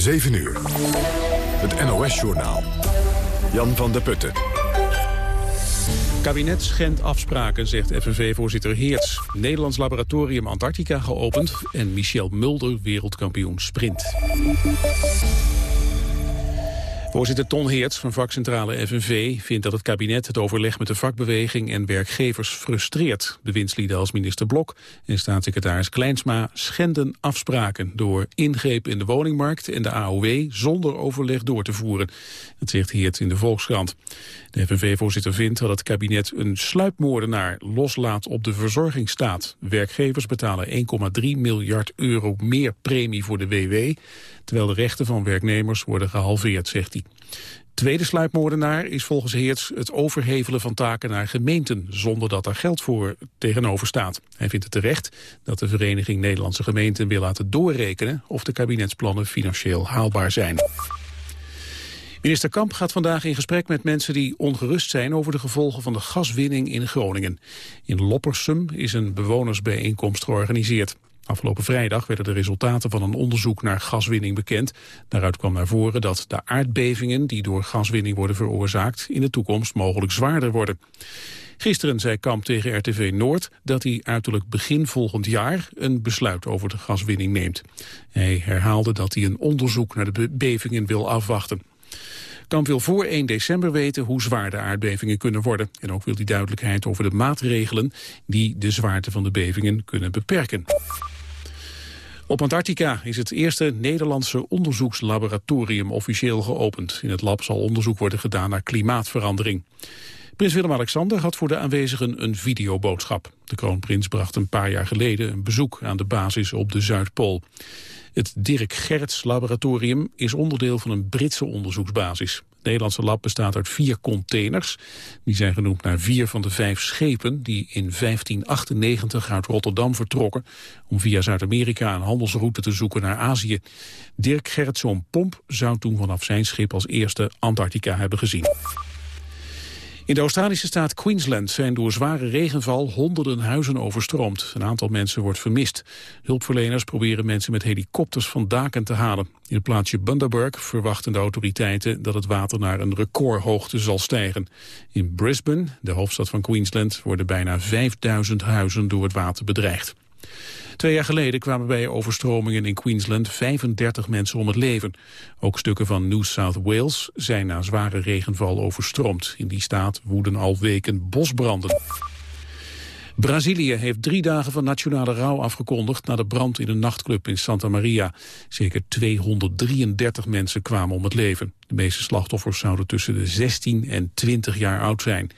7 uur. Het NOS-journaal. Jan van der Putten. Kabinet schendt afspraken, zegt FNV-voorzitter Heerts. Nederlands laboratorium Antarctica geopend en Michel Mulder wereldkampioen sprint. Voorzitter Ton Heerts van vakcentrale FNV vindt dat het kabinet het overleg met de vakbeweging en werkgevers frustreert. Bewindslieden als minister Blok en staatssecretaris Kleinsma schenden afspraken door ingreep in de woningmarkt en de AOW zonder overleg door te voeren. Dat zegt Heerts in de Volkskrant. De FNV-voorzitter vindt dat het kabinet een sluipmoordenaar loslaat op de verzorgingsstaat. Werkgevers betalen 1,3 miljard euro meer premie voor de WW, terwijl de rechten van werknemers worden gehalveerd, zegt hij. Tweede sluipmoordenaar is volgens Heerts het overhevelen van taken naar gemeenten, zonder dat er geld voor tegenover staat. Hij vindt het terecht dat de Vereniging Nederlandse Gemeenten wil laten doorrekenen of de kabinetsplannen financieel haalbaar zijn. Minister Kamp gaat vandaag in gesprek met mensen die ongerust zijn over de gevolgen van de gaswinning in Groningen. In Loppersum is een bewonersbijeenkomst georganiseerd. Afgelopen vrijdag werden de resultaten van een onderzoek naar gaswinning bekend. Daaruit kwam naar voren dat de aardbevingen die door gaswinning worden veroorzaakt in de toekomst mogelijk zwaarder worden. Gisteren zei Kamp tegen RTV Noord dat hij uiterlijk begin volgend jaar een besluit over de gaswinning neemt. Hij herhaalde dat hij een onderzoek naar de bevingen wil afwachten. Kamp wil voor 1 december weten hoe zwaar de aardbevingen kunnen worden. En ook wil hij duidelijkheid over de maatregelen die de zwaarte van de bevingen kunnen beperken. Op Antarctica is het eerste Nederlandse onderzoekslaboratorium officieel geopend. In het lab zal onderzoek worden gedaan naar klimaatverandering. Prins Willem-Alexander had voor de aanwezigen een videoboodschap. De kroonprins bracht een paar jaar geleden een bezoek aan de basis op de Zuidpool. Het Dirk Gerrits laboratorium is onderdeel van een Britse onderzoeksbasis. Het Nederlandse lab bestaat uit vier containers. Die zijn genoemd naar vier van de vijf schepen die in 1598 uit Rotterdam vertrokken... om via Zuid-Amerika een handelsroute te zoeken naar Azië. Dirk Gerritson Pomp zou toen vanaf zijn schip als eerste Antarctica hebben gezien. In de Australische staat Queensland zijn door zware regenval honderden huizen overstroomd. Een aantal mensen wordt vermist. Hulpverleners proberen mensen met helikopters van daken te halen. In het plaatsje Bundaberg verwachten de autoriteiten dat het water naar een recordhoogte zal stijgen. In Brisbane, de hoofdstad van Queensland, worden bijna 5000 huizen door het water bedreigd. Twee jaar geleden kwamen bij overstromingen in Queensland 35 mensen om het leven. Ook stukken van New South Wales zijn na zware regenval overstroomd. In die staat woeden al weken bosbranden. Brazilië heeft drie dagen van nationale rouw afgekondigd... na de brand in een nachtclub in Santa Maria. Zeker 233 mensen kwamen om het leven. De meeste slachtoffers zouden tussen de 16 en 20 jaar oud zijn.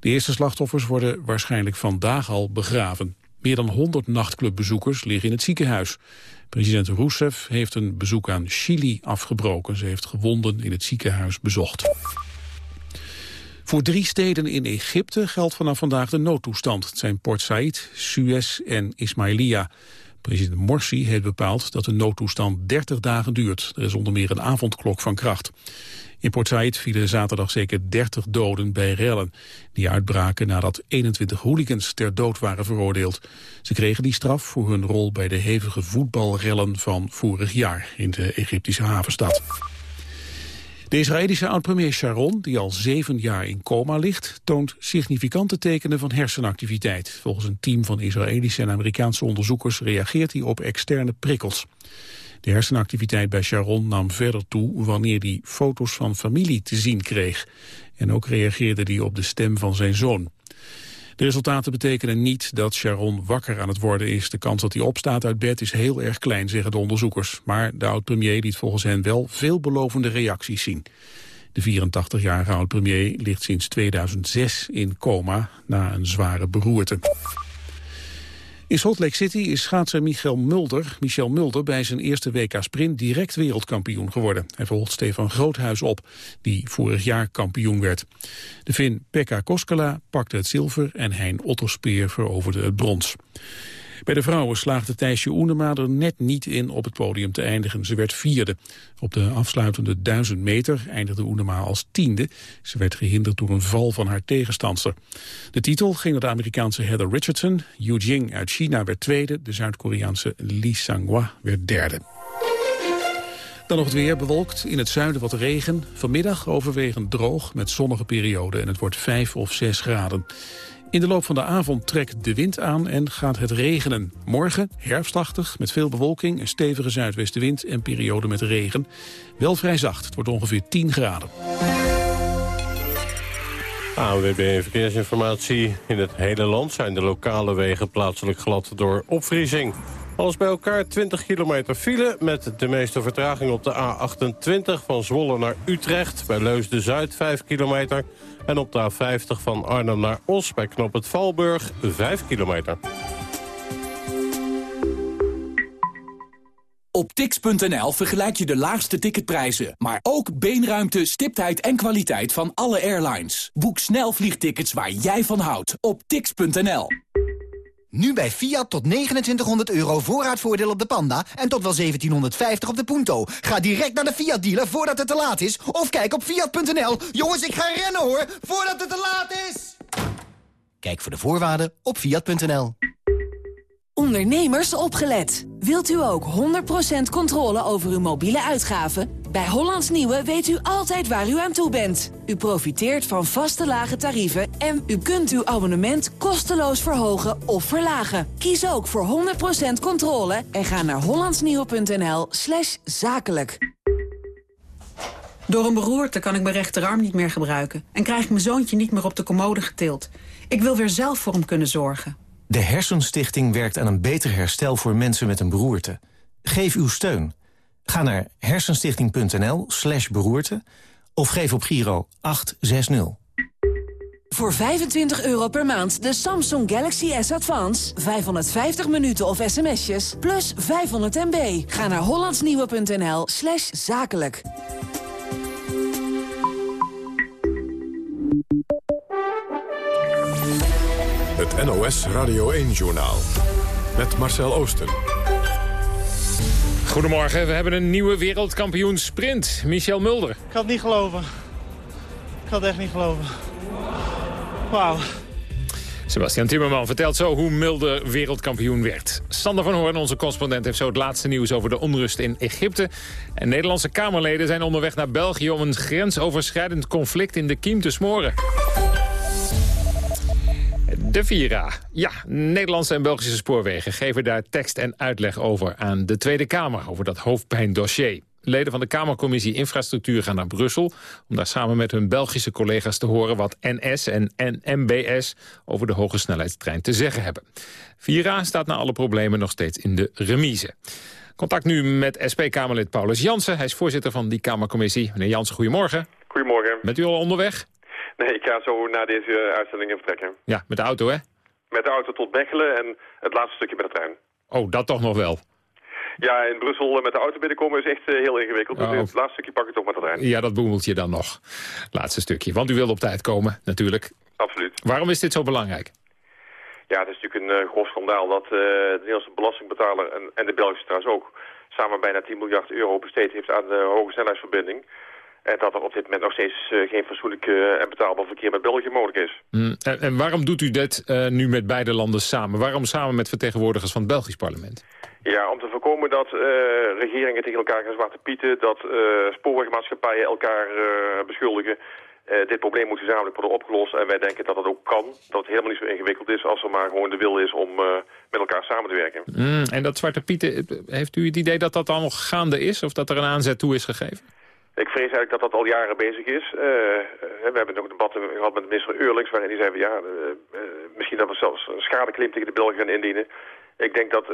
De eerste slachtoffers worden waarschijnlijk vandaag al begraven. Meer dan 100 nachtclubbezoekers liggen in het ziekenhuis. President Rousseff heeft een bezoek aan Chili afgebroken. Ze heeft gewonden in het ziekenhuis bezocht. Voor drie steden in Egypte geldt vanaf vandaag de noodtoestand. Het zijn Port Said, Suez en Ismailia. President Morsi heeft bepaald dat de noodtoestand 30 dagen duurt. Er is onder meer een avondklok van kracht. In Port Said vielen zaterdag zeker 30 doden bij rellen. Die uitbraken nadat 21 hooligans ter dood waren veroordeeld. Ze kregen die straf voor hun rol bij de hevige voetbalrellen van vorig jaar in de Egyptische havenstad. De Israëlische oud-premier Sharon, die al zeven jaar in coma ligt, toont significante tekenen van hersenactiviteit. Volgens een team van Israëlische en Amerikaanse onderzoekers reageert hij op externe prikkels. De hersenactiviteit bij Sharon nam verder toe wanneer hij foto's van familie te zien kreeg. En ook reageerde hij op de stem van zijn zoon. De resultaten betekenen niet dat Sharon wakker aan het worden is. De kans dat hij opstaat uit bed is heel erg klein, zeggen de onderzoekers. Maar de oud-premier liet volgens hen wel veelbelovende reacties zien. De 84-jarige oud-premier ligt sinds 2006 in coma na een zware beroerte. In Salt Lake City is schaatser Michel Mulder, Michel Mulder bij zijn eerste WK-sprint direct wereldkampioen geworden. Hij volgt Stefan Groothuis op, die vorig jaar kampioen werd. De Fin Pekka Koskela pakte het zilver en Hein Otterspeer veroverde het brons. Bij de vrouwen slaagde Thijsje Oenema er net niet in op het podium te eindigen. Ze werd vierde. Op de afsluitende duizend meter eindigde Oenema als tiende. Ze werd gehinderd door een val van haar tegenstandster. De titel ging naar de Amerikaanse Heather Richardson. Yu Jing uit China werd tweede. De Zuid-Koreaanse Lee Sang-hwa werd derde. Dan nog het weer bewolkt, in het zuiden wat regen. Vanmiddag overwegend droog met zonnige perioden en het wordt 5 of 6 graden. In de loop van de avond trekt de wind aan en gaat het regenen. Morgen herfstachtig met veel bewolking, een stevige zuidwestenwind en periode met regen. Wel vrij zacht, het wordt ongeveer 10 graden. ANWB Verkeersinformatie. In het hele land zijn de lokale wegen plaatselijk glad door opvriezing. Alles bij elkaar 20 kilometer file met de meeste vertraging op de A28 van Zwolle naar Utrecht. Bij Leusden-Zuid 5 kilometer. En op de A50 van Arnhem naar Os bij Knop het Valburg 5 kilometer. Op tix.nl vergelijk je de laagste ticketprijzen, maar ook beenruimte, stiptheid en kwaliteit van alle airlines. Boek snel vliegtickets waar jij van houdt op tix.nl. Nu bij Fiat tot 2900 euro voorraadvoordeel op de Panda en tot wel 1750 op de Punto. Ga direct naar de Fiat dealer voordat het te laat is of kijk op fiat.nl. Jongens, ik ga rennen hoor, voordat het te laat is. Kijk voor de voorwaarden op fiat.nl. Ondernemers opgelet. Wilt u ook 100% controle over uw mobiele uitgaven? Bij Hollands Nieuwe weet u altijd waar u aan toe bent. U profiteert van vaste lage tarieven en u kunt uw abonnement kosteloos verhogen of verlagen. Kies ook voor 100% controle en ga naar hollandsnieuwe.nl slash zakelijk. Door een beroerte kan ik mijn rechterarm niet meer gebruiken... en krijg ik mijn zoontje niet meer op de commode getild. Ik wil weer zelf voor hem kunnen zorgen. De Hersenstichting werkt aan een beter herstel voor mensen met een beroerte. Geef uw steun. Ga naar hersenstichting.nl slash beroerte of geef op Giro 860. Voor 25 euro per maand de Samsung Galaxy S Advance. 550 minuten of sms'jes, plus 500 MB. Ga naar hollandsnieuwe.nl slash zakelijk. Het NOS Radio 1-journaal. Met Marcel Oosten. Goedemorgen, we hebben een nieuwe wereldkampioen sprint. Michel Mulder. Ik kan het niet geloven. Ik kan het echt niet geloven. Wauw. Sebastian Timmerman vertelt zo hoe Mulder wereldkampioen werd. Sander van Hoorn, onze correspondent, heeft zo het laatste nieuws over de onrust in Egypte. En Nederlandse Kamerleden zijn onderweg naar België om een grensoverschrijdend conflict in de kiem te smoren. De Vira. Ja, Nederlandse en Belgische spoorwegen geven daar tekst en uitleg over aan de Tweede Kamer... over dat hoofdpijndossier. Leden van de Kamercommissie Infrastructuur gaan naar Brussel... om daar samen met hun Belgische collega's te horen... wat NS en NMBS over de hoge snelheidstrein te zeggen hebben. Vira staat na alle problemen nog steeds in de remise. Contact nu met SP-Kamerlid Paulus Jansen. Hij is voorzitter van die Kamercommissie. Meneer Jansen, goedemorgen. Goedemorgen. Bent u al onderweg? Nee, ik ga zo na deze uitzending vertrekken. Ja, met de auto, hè? Met de auto tot Mechelen en het laatste stukje met de trein. Oh, dat toch nog wel? Ja, in Brussel met de auto binnenkomen is echt eh, heel ingewikkeld. Dus het laatste stukje pak ik toch met de trein. Ja, dat boemelt je dan nog. Laatste stukje. Want u wil op tijd komen, natuurlijk. Absoluut. Waarom is dit zo belangrijk? Ja, het is natuurlijk een uh, grof schandaal dat uh, de Nederlandse belastingbetaler en, en de Belgische trouwens ook... samen bijna 10 miljard euro besteed heeft aan de hoge snelheidsverbinding. En dat er op dit moment nog steeds uh, geen fatsoenlijk uh, en betaalbaar verkeer met België mogelijk is. Mm, en, en, waarom doet u dit uh, nu met beide landen samen? Waarom samen met vertegenwoordigers van het Belgisch parlement? Ja, om te voorkomen dat regeringen tegen elkaar gaan zwarte pieten... dat spoorwegmaatschappijen elkaar beschuldigen... dit probleem moet gezamenlijk worden opgelost. En wij denken dat dat ook kan. Dat het helemaal niet zo ingewikkeld is als er maar gewoon de wil is om met elkaar samen te werken. Mm, en dat zwarte pieten, heeft u het idee dat dat al nog gaande is? Of dat er een aanzet toe is gegeven? Ik vrees eigenlijk dat dat al jaren bezig is. Uh, we hebben nog debatten gehad met minister Eurlings... waarin hij zei van ja, uh, uh, misschien dat we zelfs een schadeclaim tegen de Belgen gaan indienen. Ik denk dat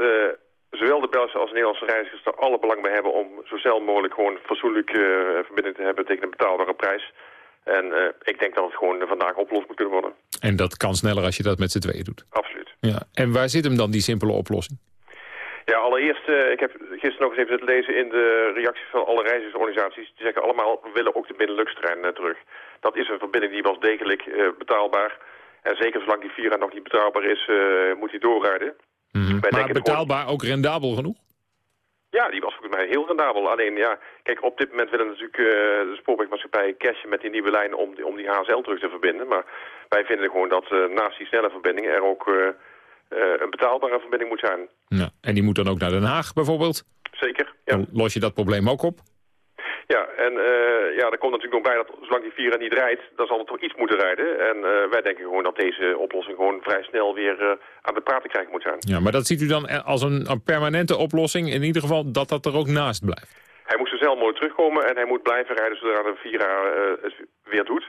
zowel de Belgische als de Nederlandse reizigers er alle belang bij hebben... om zo snel mogelijk gewoon fatsoenlijke verbinding te hebben tegen een betaalbare prijs. En ik denk dat het gewoon vandaag opgelost moet kunnen worden. En dat kan sneller als je dat met z'n tweeën doet? Absoluut. Ja. En waar zit hem dan die simpele oplossing? Ja, allereerst, uh, ik heb gisteren nog eens even zitten lezen in de reacties van alle reizigersorganisaties. Die zeggen allemaal, we willen ook de binnenluchtstrein uh, terug. Dat is een verbinding die was degelijk uh, betaalbaar. En zeker zolang die Vira nog niet betaalbaar is, moet die doorrijden. Mm -hmm. Maar betaalbaar gewoon... ook rendabel genoeg? Ja, die was volgens mij heel rendabel. Alleen ja, kijk, op dit moment willen natuurlijk de spoorwegmaatschappijen cashen met die nieuwe lijn om die, om die HSL terug te verbinden. Maar wij vinden gewoon dat naast die snelle verbindingen er ook... Uh, een betaalbare verbinding moet zijn. Ja, en die moet dan ook naar Den Haag bijvoorbeeld? Zeker, ja. Dan los je dat probleem ook op? Ja, en uh, ja, er komt natuurlijk nog bij dat zolang die Vira niet rijdt, dan zal het toch iets moeten rijden. En uh, wij denken gewoon dat deze oplossing gewoon vrij snel weer uh, aan het praten krijgen moet zijn. Ja, maar dat ziet u dan als een, een, permanente oplossing, in ieder geval dat dat er ook naast blijft? Hij moet zo snel mogelijk terugkomen en hij moet blijven rijden zodra de Vira het weer doet.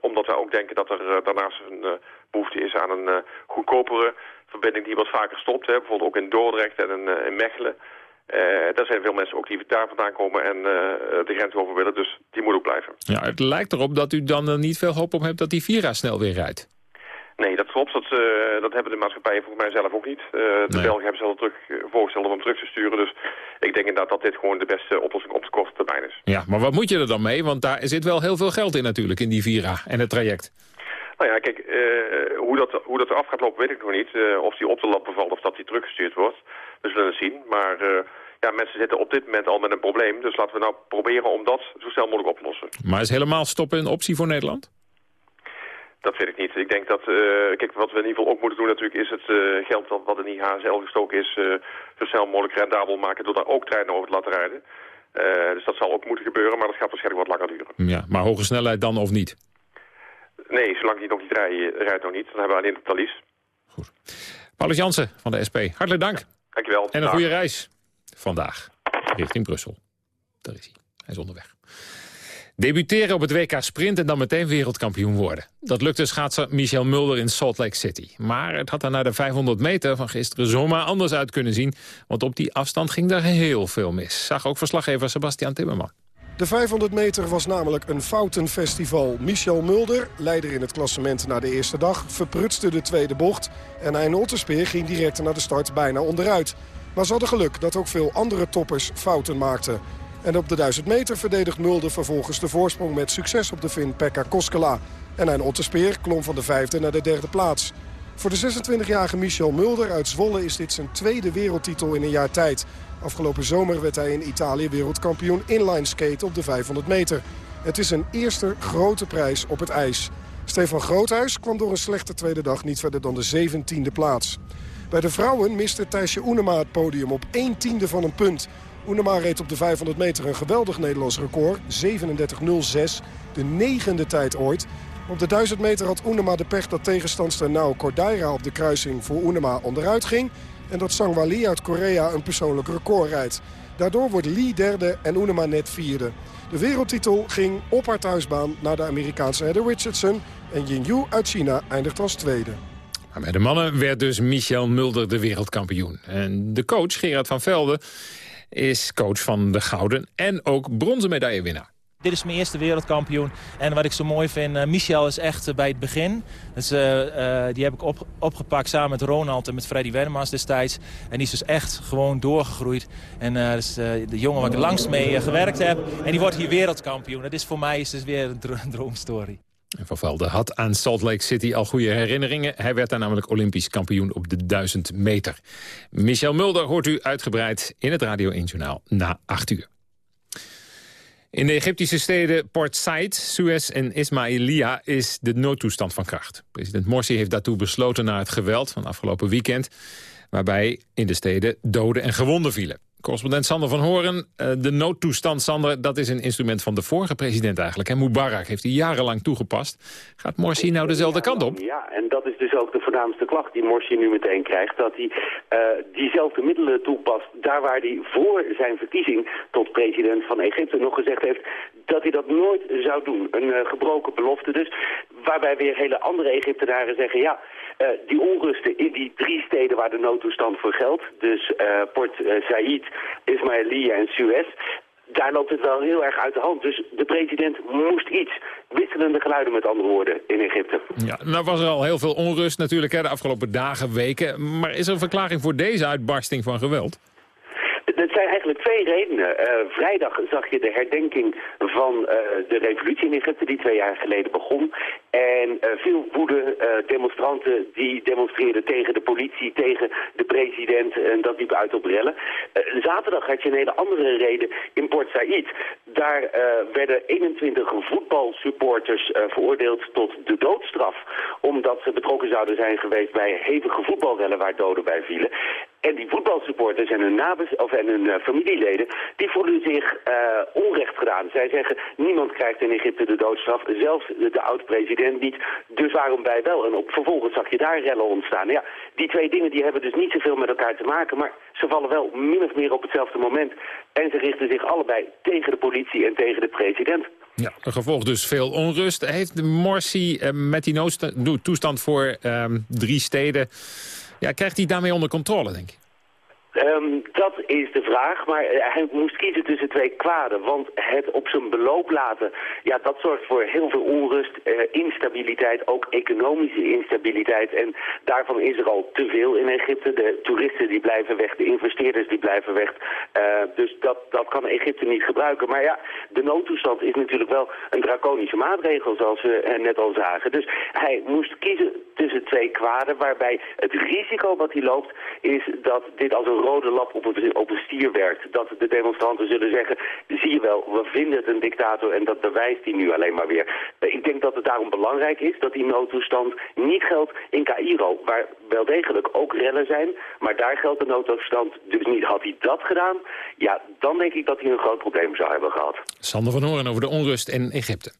omdat wij ook denken dat er daarnaast een behoefte is aan een goedkopere verbinding die wat vaker stopt. Hè. Bijvoorbeeld ook in Dordrecht en in, in Mechelen. Uh, er zijn veel mensen ook die daar vandaan komen en uh, de grens over willen, dus die moet ook blijven. Ja, het lijkt erop dat u dan er niet veel hoop op hebt dat die Vira snel weer rijdt. Nee, dat klopt. Dat, uh, dat hebben de maatschappijen volgens mij zelf ook niet. de nee. Belgen hebben ze al terug voorgesteld om hem terug te sturen. Dus ik denk inderdaad dat dit gewoon de beste oplossing op de korte termijn is. Ja, maar wat moet je er dan mee? Want daar zit wel heel veel geld in natuurlijk, in die Vira en het traject. Nou ja, kijk, hoe, dat, hoe dat eraf gaat lopen weet ik nog niet. of die op de lamp bevalt of dat die teruggestuurd wordt. We zullen het zien. Maar ja, mensen zitten op dit moment al met een probleem. Dus laten we nou proberen om dat zo snel mogelijk op te lossen. Maar is helemaal stoppen een optie voor Nederland? Dat weet ik niet. Ik denk dat, kijk, wat we in ieder geval ook moeten doen natuurlijk is het geld dat wat in die HSL gestoken is, zo snel mogelijk rendabel maken door daar ook treinen over te laten rijden. dus dat zal ook moeten gebeuren, maar dat gaat waarschijnlijk wat langer duren. Ja, maar hoge snelheid dan of niet? Nee, zolang die nog niet rijdt, rijdt nog niet. Dan hebben we alleen het Thalys. Goed. Paulus Jansen van de SP, hartelijk dank. Dankjewel. En een goede reis vandaag richting Brussel. Daar is hij. Hij is onderweg. Debuteren op het WK Sprint en dan meteen wereldkampioen worden. Dat lukte schaatser Michel Mulder in Salt Lake City. Maar het had er na de 500 meter van gisteren zomaar anders uit kunnen zien. Want op die afstand ging er heel veel mis. Zag ook verslaggever Sebastian Timmerman. De 500 meter was namelijk een foutenfestival. Michel Mulder, leider in het klassement na de eerste dag, verprutste de tweede bocht. En Hein Otterspeer ging direct naar de start bijna onderuit. Maar ze hadden geluk dat ook veel andere toppers fouten maakten. En op de 1000 meter verdedigt Mulder vervolgens de voorsprong met succes op de Fin Pekka Koskela. En een Otterspeer klom van de vijfde naar de derde plaats. Voor de 26-jarige Michel Mulder uit Zwolle is dit zijn tweede wereldtitel in een jaar tijd. Afgelopen zomer werd hij in Italië wereldkampioen inline skate op de 500 meter. Het is een eerste grote prijs op het ijs. Stefan Groothuis kwam door een slechte tweede dag niet verder dan de 17e plaats. Bij de vrouwen miste Thijsje Oenema het podium op 1 tiende van een punt. Oenema reed op de 500 meter een geweldig Nederlands record. 37.06, de negende tijd ooit. Op de 1000 meter had Oenema de pech dat tegenstandster Nao Cordaira op de kruising voor Oenema onderuit ging. En dat Sangwa Lee uit Korea een persoonlijk record rijdt. Daardoor wordt Lee derde en Oenema net vierde. De wereldtitel ging op haar thuisbaan naar de Amerikaanse Heather Richardson. En Yingyu uit China eindigt als tweede. Bij de mannen werd dus Michel Mulder de wereldkampioen. En de coach, Gerard van Velde, is coach van de gouden en ook bronzen medaillewinnaar. Dit is mijn eerste wereldkampioen. En wat ik zo mooi vind, uh, Michel is echt uh, bij het begin. Dus, uh, die heb ik op, opgepakt samen met Ronald en met Freddy Wernemans destijds. En die is dus echt gewoon doorgegroeid. En dat is de jongen waar ik langst mee gewerkt heb. En die wordt hier wereldkampioen. Dat is voor mij is dus weer een, dro een droomstory. En Van Velde had aan Salt Lake City al goede herinneringen. Hij werd daar namelijk olympisch kampioen op de 1000 meter. Michel Mulder hoort u uitgebreid in het Radio 1 Journaal na 8 uur. In de Egyptische steden Port Said, Suez en Ismailia is de noodtoestand van kracht. President Morsi heeft daartoe besloten na het geweld van afgelopen weekend... waarbij in de steden doden en gewonden vielen. Correspondent Sander van Horen, uh, de noodtoestand, Sander, dat is een instrument van de vorige president eigenlijk. En Mubarak heeft hij jarenlang toegepast. Gaat Morsi nou dezelfde kant op? Ja, en dat is dus ook de voornaamste klacht die Morsi nu meteen krijgt. Dat hij uh, diezelfde middelen toepast daar waar hij voor zijn verkiezing tot president van Egypte nog gezegd heeft dat hij dat nooit zou doen. Een uh, gebroken belofte dus, waarbij weer hele andere Egyptenaren zeggen... ja, uh, die onrusten in die drie steden waar de noodtoestand voor geldt... dus uh, Port uh, Said, Ismailia en Suez... daar loopt het wel heel erg uit de hand. Dus de president moest iets. Wisselende geluiden met andere woorden in Egypte. Ja, nou was er al heel veel onrust natuurlijk hè, de afgelopen dagen, weken. Maar is er een verklaring voor deze uitbarsting van geweld? Het zijn eigenlijk twee redenen. Uh, vrijdag zag je de herdenking van uh, de revolutie in Egypte die twee jaar geleden begon. En uh, veel woede demonstranten die demonstreerden tegen de politie, tegen de president en dat liep uit op rellen. zaterdag had je een hele andere reden in Port Said. Daar werden 21 voetbalsupporters veroordeeld tot de doodstraf. Omdat ze betrokken zouden zijn geweest bij hevige voetbalrellen waar doden bij vielen. En die voetbalsupporters en hun, nabes, of en hun uh, familieleden, die voelen zich uh, onrecht gedaan. Zij zeggen, niemand krijgt in Egypte de doodstraf, zelfs de, de oud-president niet. Dus waarom wij wel? En op, vervolgens zag je daar rellen ontstaan. Ja, die twee dingen die hebben dus niet zoveel met elkaar te maken, maar ze vallen wel min of meer op hetzelfde moment. En ze richten zich allebei tegen de politie en tegen de president. Ja, een gevolg dus veel onrust. Heeft Morsi uh, met die noodtoestand voor um, drie steden... Ja, krijgt hij daarmee onder controle, denk ik? Um, dat is de vraag, maar hij moest kiezen tussen twee kwaden. Want het op zijn beloop laten, ja, dat zorgt voor heel veel onrust, uh, instabiliteit, ook economische instabiliteit. En daarvan is er al te veel in Egypte. De toeristen die blijven weg, de investeerders die blijven weg. Uh, dus dat, dat kan Egypte niet gebruiken. Maar ja, de noodtoestand is natuurlijk wel een draconische maatregel, zoals we net al zagen. Dus hij moest kiezen tussen twee kwaden, waarbij het risico wat hij loopt is dat dit als een rode lap op een, op een stier werkt. Dat de demonstranten zullen zeggen, zie je wel, we vinden het een dictator en dat bewijst hij nu alleen maar weer. Ik denk dat het daarom belangrijk is dat die noodtoestand niet geldt in Cairo, waar wel degelijk ook rellen zijn, maar daar geldt de noodtoestand dus niet. Had hij dat gedaan, ja, dan denk ik dat hij een groot probleem zou hebben gehad. Sander van Hoorn over de onrust in Egypte.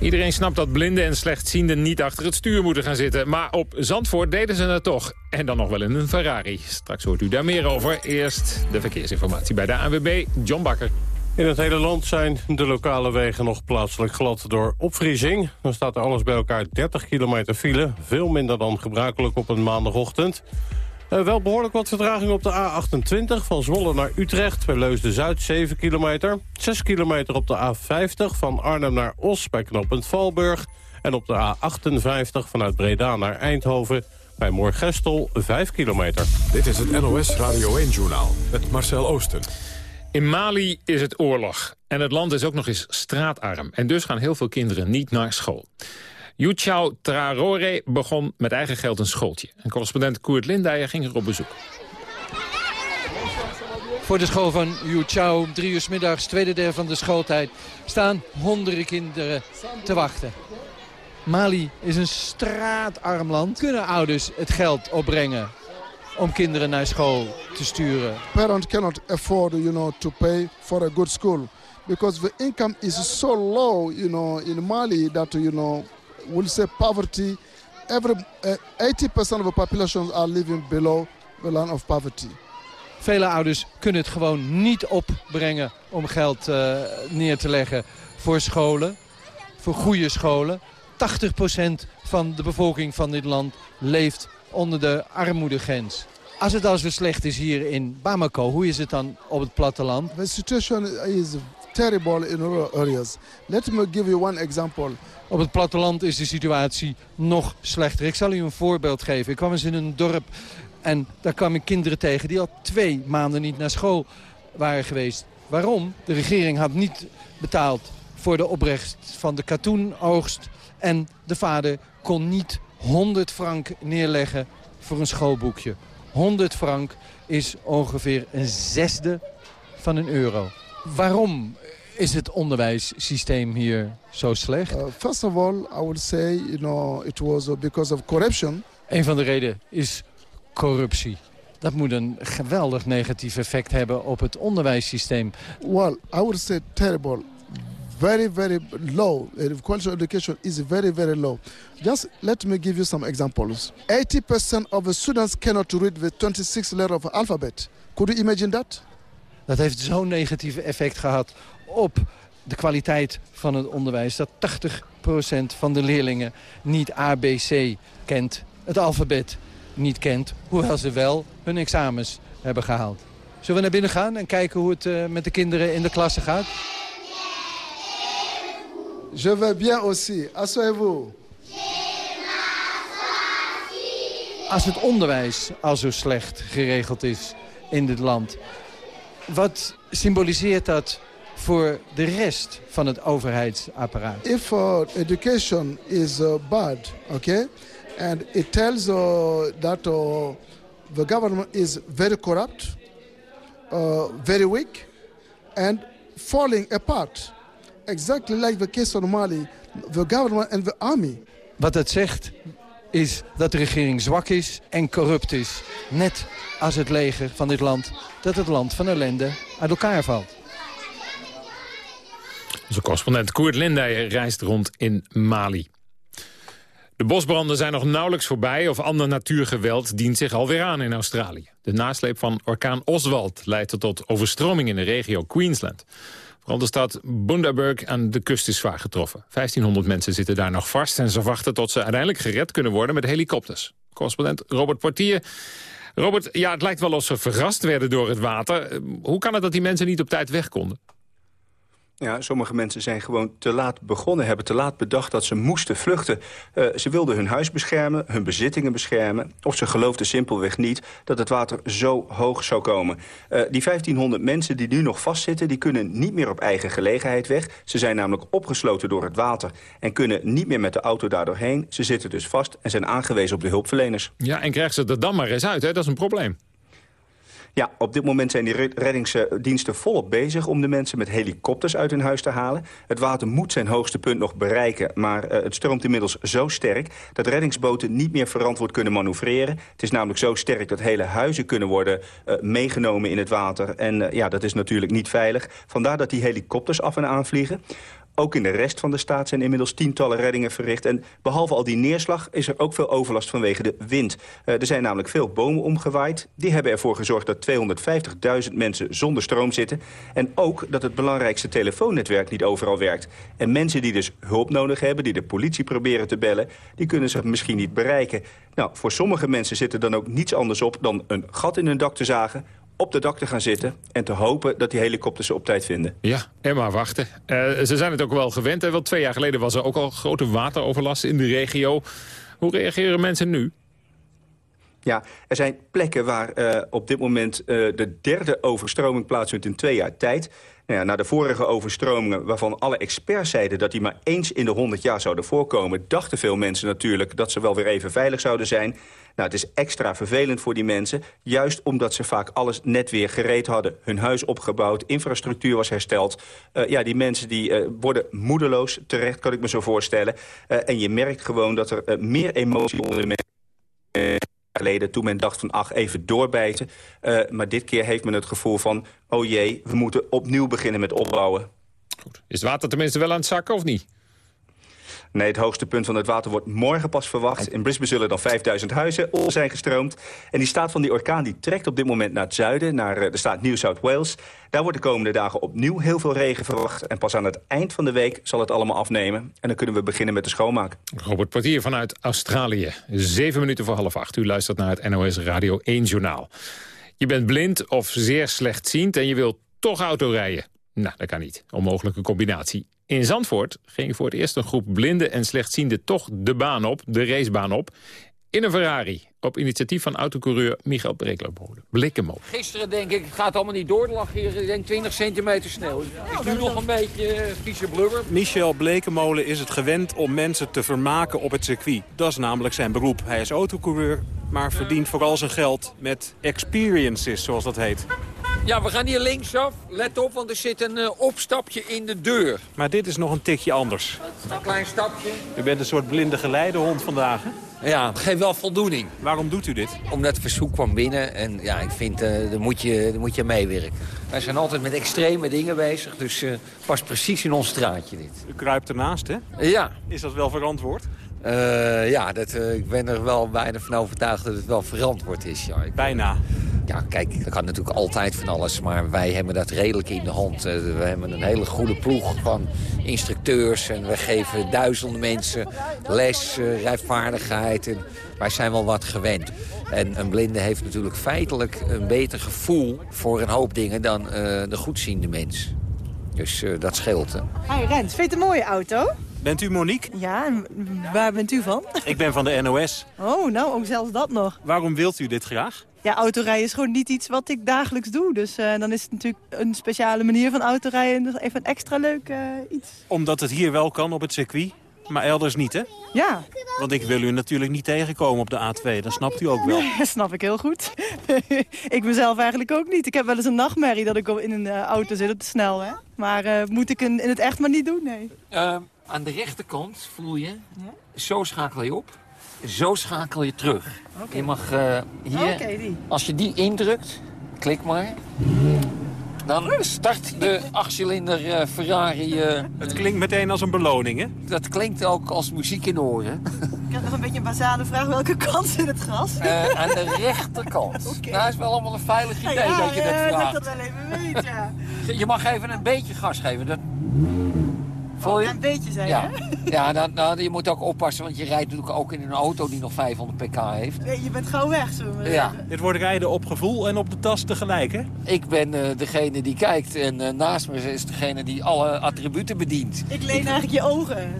Iedereen snapt dat blinden en slechtzienden niet achter het stuur moeten gaan zitten. Maar op Zandvoort deden ze het toch. En dan nog wel in een Ferrari. Straks hoort u daar meer over. Eerst de verkeersinformatie bij de ANWB, John Bakker. In het hele land zijn de lokale wegen nog plaatselijk glad door opvriezing. Dan staat er alles bij elkaar 30 kilometer file. Veel minder dan gebruikelijk op een maandagochtend. Uh, wel behoorlijk wat vertraging op de A28 van Zwolle naar Utrecht... bij Leusden-Zuid, 7 kilometer. 6 kilometer op de A50 van Arnhem naar Os bij knooppunt Valburg. En op de A58 vanuit Breda naar Eindhoven bij Moorgestel, 5 kilometer. Dit is het NOS Radio 1-journaal met Marcel Oosten. In Mali is het oorlog. En het land is ook nog eens straatarm. En dus gaan heel veel kinderen niet naar school. Yuchao Traoré begon met eigen geld een schooltje. En correspondent Koert Lindijer ging er op bezoek. Voor de school van Yuchao, drie uur s middags, tweede deel van de schooltijd... staan honderden kinderen te wachten. Mali is een straatarm land. Kunnen ouders het geld opbrengen om kinderen naar school te sturen? Parents cannot afford, you know, to pay for a good school. Because the income is so low, you know, in Mali that, you know, we'll say poverty. Every uh, 80% of the population are living below the line of poverty. Vele ouders kunnen het gewoon niet opbrengen om geld uh, neer te leggen voor scholen, voor goede scholen. 80% van de bevolking van dit land leeft onder de armoedegrens. Als het al zo slecht is hier in Bamako, hoe is het dan op het platteland? The situation is terrible in rural areas. Let me give you one example. Op het platteland is de situatie nog slechter. Ik zal u een voorbeeld geven. Ik kwam eens in een dorp en daar kwam ik kinderen tegen... die al twee maanden niet naar school waren geweest. Waarom? De regering had niet betaald voor de opbrengst van de katoenoogst... en de vader kon niet 100 frank neerleggen voor een schoolboekje. 100 frank is ongeveer een zesde van een euro. Waarom is het onderwijssysteem hier zo slecht? Uh, first of all, I would say, you know, it was because of corruption. Een van de redenen is corruptie. Dat moet een geweldig negatief effect hebben op het onderwijssysteem. Well, I would say terrible. Very, very low. The quality of education is very, very low. Just let me give you some examples. 80% of the students cannot read the 26 letter of the alphabet. Could you imagine that? Dat heeft zo'n negatief effect gehad op de kwaliteit van het onderwijs... dat 80% van de leerlingen niet ABC kent, het alfabet niet kent... hoewel ze wel hun examens hebben gehaald. Zullen we naar binnen gaan en kijken hoe het uh, met de kinderen in de klasse gaat? Je vais bien aussi. Asseyez-vous. Als het onderwijs al zo slecht geregeld is in dit land... wat symboliseert dat voor de rest van het overheidsapparaat? If uh, education is uh, bad, okay, and it tells uh, that uh, the government is very corrupt, uh, very weak, and falling apart, exactly like the case of Mali, the government and the army. Wat het zegt is dat de regering zwak is en corrupt is. Net als het leger van dit land, dat het land van ellende uit elkaar valt. Onze correspondent Koert Lindijer reist rond in Mali. De bosbranden zijn nog nauwelijks voorbij of ander natuurgeweld dient zich alweer aan in Australië. De nasleep van orkaan Oswald leidt tot overstroming in de regio Queensland. Vooral de stad Bundaberg aan de kust is zwaar getroffen. 1500 mensen zitten daar nog vast en ze wachten tot ze uiteindelijk gered kunnen worden met helikopters. Correspondent Robert Portier. Robert, ja, het lijkt wel alsof ze verrast werden door het water. Hoe kan het dat die mensen niet op tijd weg konden? Ja, sommige mensen zijn gewoon te laat begonnen, hebben te laat bedacht dat ze moesten vluchten. Uh, ze wilden hun huis beschermen, hun bezittingen beschermen. Of ze geloofden simpelweg niet dat het water zo hoog zou komen. Uh, die 1500 mensen die nu nog vastzitten, die kunnen niet meer op eigen gelegenheid weg. Ze zijn namelijk opgesloten door het water en kunnen niet meer met de auto daardoorheen. Ze zitten dus vast en zijn aangewezen op de hulpverleners. Ja, en krijgen ze er dan maar eens uit, hè? dat is een probleem. Ja, op dit moment zijn die reddingsdiensten volop bezig... om de mensen met helikopters uit hun huis te halen. Het water moet zijn hoogste punt nog bereiken... maar uh, het stroomt inmiddels zo sterk... dat reddingsboten niet meer verantwoord kunnen manoeuvreren. Het is namelijk zo sterk dat hele huizen kunnen worden uh, meegenomen in het water. En uh, ja, dat is natuurlijk niet veilig. Vandaar dat die helikopters af en aan vliegen. Ook in de rest van de staat zijn inmiddels tientallen reddingen verricht. En behalve al die neerslag is er ook veel overlast vanwege de wind. Uh, er zijn namelijk veel bomen omgewaaid. Die hebben ervoor gezorgd dat 250.000 mensen zonder stroom zitten. En ook dat het belangrijkste telefoonnetwerk niet overal werkt. En mensen die dus hulp nodig hebben, die de politie proberen te bellen... die kunnen ze misschien niet bereiken. Nou, voor sommige mensen zit er dan ook niets anders op dan een gat in hun dak te zagen op de dak te gaan zitten en te hopen dat die helikopters ze op tijd vinden. Ja, en maar wachten. Uh, ze zijn het ook wel gewend. Hè? Wel twee jaar geleden was er ook al grote wateroverlast in de regio. Hoe reageren mensen nu? Ja, er zijn plekken waar uh, op dit moment uh, de derde overstroming plaatsvindt in twee jaar tijd. Nou ja, na de vorige overstromingen, waarvan alle experts zeiden... dat die maar eens in de 100 jaar zouden voorkomen... dachten veel mensen natuurlijk dat ze wel weer even veilig zouden zijn. Nou, het is extra vervelend voor die mensen. Juist omdat ze vaak alles net weer gereed hadden. Hun huis opgebouwd, infrastructuur was hersteld. Uh, ja, die mensen die uh, worden moedeloos terecht, kan ik me zo voorstellen. Uh, en je merkt gewoon dat er meer emotie onder de mensen geleden toen men dacht van ach, even doorbijten. Maar dit keer heeft men het gevoel van, oh jee, we moeten opnieuw beginnen met opbouwen. Goed. Is het water tenminste wel aan het zakken of niet? Nee, het hoogste punt van het water wordt morgen pas verwacht. In Brisbane zullen dan 5000 huizen onder zijn gestroomd. En die staat van die orkaan die trekt op dit moment naar het zuiden, naar de staat New South Wales. Daar wordt de komende dagen opnieuw heel veel regen verwacht. En pas aan het eind van de week zal het allemaal afnemen. En dan kunnen we beginnen met de schoonmaak. Robert Portier vanuit Australië. Zeven minuten voor half acht. U luistert naar het NOS Radio 1 Journaal. Je bent blind of zeer slechtziend en je wilt toch auto rijden. Nou, dat kan niet. Onmogelijke combinatie. In Zandvoort ging voor het eerst een groep blinden en slechtzienden toch de baan op, de racebaan op. In een Ferrari, op initiatief van autocoureur Michael Breekloopholen. Blikken op. Gisteren denk ik, het gaat allemaal niet door. Er lag hier ik denk 20 centimeter sneeuw. Ik doe nog een beetje uh, vieze blubber. Michel Blekemolen is het gewend om mensen te vermaken op het circuit. Dat is namelijk zijn beroep. Hij is autocoureur, maar verdient vooral zijn geld met experiences, zoals dat heet. Ja, we gaan hier linksaf. Let op, want er zit een uh, opstapje in de deur. Maar dit is nog een tikje anders. Een klein stapje. U bent een soort blinde geleidehond vandaag, hè? Ja, geeft wel voldoening. Waarom doet u dit? Omdat het verzoek kwam binnen en ja, ik vind, uh, daar, moet je, daar moet je meewerken. Wij zijn altijd met extreme dingen bezig, dus uh, past precies in ons straatje dit. U kruipt ernaast, hè? Ja. Is dat wel verantwoord? Uh, ja, dat, ik ben er wel bijna van overtuigd dat het wel verantwoord is. Ja. Ik, bijna? Ja, kijk, er kan natuurlijk altijd van alles, maar wij hebben dat redelijk in de hand. we hebben een hele goede ploeg van instructeurs en we geven duizenden mensen les, rijvaardigheid. En wij zijn wel wat gewend. En een blinde heeft natuurlijk feitelijk een beter gevoel voor een hoop dingen dan uh, de goedziende mens. Dus uh, dat scheelt. Hè. Hi Rens, vind je het een mooie auto? Bent u Monique? Ja, en waar bent u van? Ik ben van de NOS. Oh, nou, ook zelfs dat nog. Waarom wilt u dit graag? Ja, autorijden is gewoon niet iets wat ik dagelijks doe. Dus uh, dan is het natuurlijk een speciale manier van autorijden. Dus even een extra leuk uh, iets. Omdat het hier wel kan op het circuit, maar elders niet, hè? Ja. Want ik wil u natuurlijk niet tegenkomen op de A2. Dat snapt u ook wel. Nee, dat snap ik heel goed. ik mezelf eigenlijk ook niet. Ik heb wel eens een nachtmerrie dat ik in een uh, auto zit op de snelweg. Maar moet ik in, in het echt maar niet doen, nee. Uh, aan de rechterkant voel je, ja? zo schakel je op. zo schakel je terug. Je mag eh, hier, als je die indrukt, klik maar. Dan start de achtcilinder eh, Ferrari. eh, Het klinkt meteen als een beloning, hè? dat klinkt ook als muziek in de oren. Ik heb nog een beetje een basale vraag. Welke kant zit het gras? Eh, aan de rechterkant. Nou, het is wel allemaal een veilig idee ja, dat je dat eh, dat ik vraagt. dat wel even weet, ja. Je mag even een beetje gas geven. Dat... Voel je? Een beetje zijn, Ja, hè? ja nou, nou, je moet ook oppassen, want je rijdt natuurlijk ook in een auto die nog 500 pk heeft. Nee, je bent gauw weg, zullen we Ja. Dit wordt rijden op gevoel en op de tas tegelijk, hè? Ik ben eh, degene die kijkt en eh, naast me is degene die alle attributen bedient. Ik leen eigenlijk je ogen.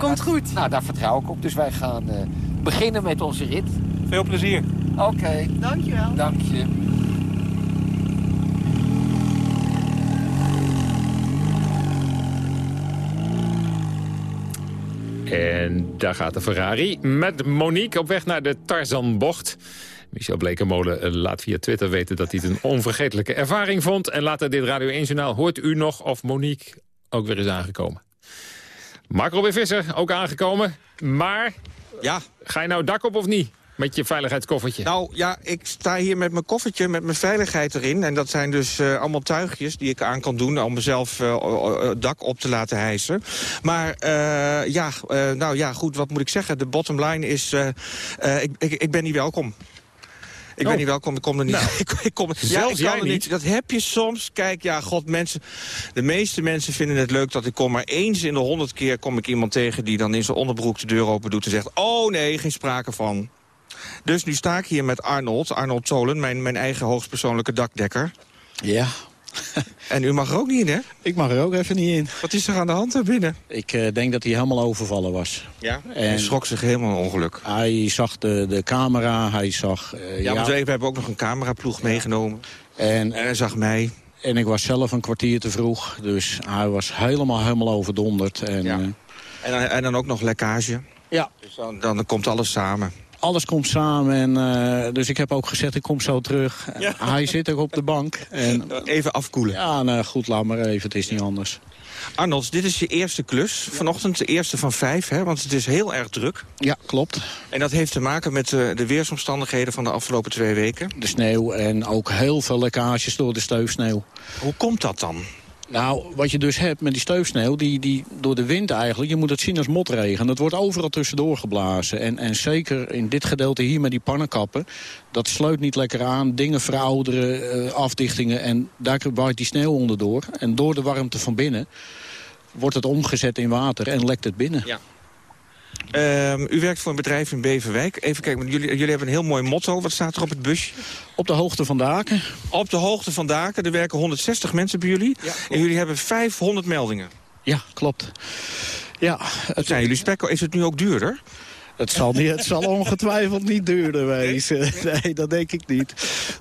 Komt goed. Nou, daar vertrouw ik op. Dus wij gaan eh, beginnen met onze rit. Veel plezier. Oké. Dankjewel. Dank je. En daar gaat de Ferrari met Monique op weg naar de Tarzanbocht. Michel Blekemolen eh, laat via Twitter weten dat hij het een onvergetelijke ervaring vond. En later dit Radio 1 Journaal hoort u nog of Monique ook weer is aangekomen. Mark Robin Visser ook aangekomen. Maar Ja. ga je nou dak op of niet? Met je veiligheidskoffertje. Nou ja, ik sta hier met mijn koffertje met mijn veiligheid erin. En dat zijn dus eh, allemaal tuigjes die ik aan kan doen... om mezelf eh, het dak op te laten hijsen. Maar eh, ja, nou ja, goed, wat moet ik zeggen? De bottom line is, ik, ik, ik ben niet welkom. Ik ben Oh. niet welkom, ik kom er niet. Nou, ik, ik kom, ja, zelfs ik kan er niet? Dat heb je soms. Kijk, ja, god, mensen... De meeste mensen vinden het leuk dat ik kom. Maar eens in de honderd keer kom ik iemand tegen... die dan in zijn onderbroek de deur open doet en zegt... oh nee, geen sprake van. Dus nu sta ik hier met Arnold, Arnold Tolen, mijn, mijn eigen hoogstpersoonlijke dakdekker. Ja. En u mag er ook niet in, hè? Ik mag er ook even niet in. Wat is er aan de hand daar binnen? Ik eh, denk dat hij helemaal overvallen was. Ja? En Hij schrok zich helemaal ongeluk. hij zag de, de camera, hij zag... eh, Ja, want we hebben ook nog een cameraploeg meegenomen. En, En hij zag mij. en ik was zelf een kwartier te vroeg. Dus hij was helemaal, helemaal overdonderd. En, Ja. eh, En, dan- en dan ook nog lekkage. Ja. Dus dan, dan komt alles samen. Alles komt samen. En, eh, dus ik heb ook gezegd, ik kom zo terug. Hij zit ook op de bank. En, Even afkoelen. ja, nou, goed, laat maar even. Het is niet anders. Arnold, dit is je eerste klus. Vanochtend de eerste van vijf, hè? want het is heel erg druk. Ja, klopt. En dat heeft te maken met de, de weersomstandigheden van de afgelopen twee weken. De sneeuw en ook heel veel lekkages door de steufsneeuw. Hoe komt dat dan? Nou, wat je dus hebt met die steufsneeuw, die, die door de wind eigenlijk... je moet het zien als motregen. Dat wordt overal tussendoor geblazen. En, en zeker in dit gedeelte hier met die pannenkappen... dat sluit niet lekker aan, dingen verouderen, eh, afdichtingen... en daar waait die sneeuw onderdoor. En door de warmte van binnen wordt het omgezet in water en lekt het binnen. Ja. Ehm, u werkt voor een bedrijf in Beverwijk. Even kijken, jullie, jullie hebben een heel mooi motto. Wat staat er op het busje? Op de hoogte van daken. Op de hoogte van daken. Er werken 160 mensen bij jullie. en jullie hebben 500 meldingen. Ja, klopt. Ja, het zijn jullie spekko. Is het nu ook duurder? Het zal, niet, het zal ongetwijfeld niet duurder wezen. Nee, dat denk ik niet.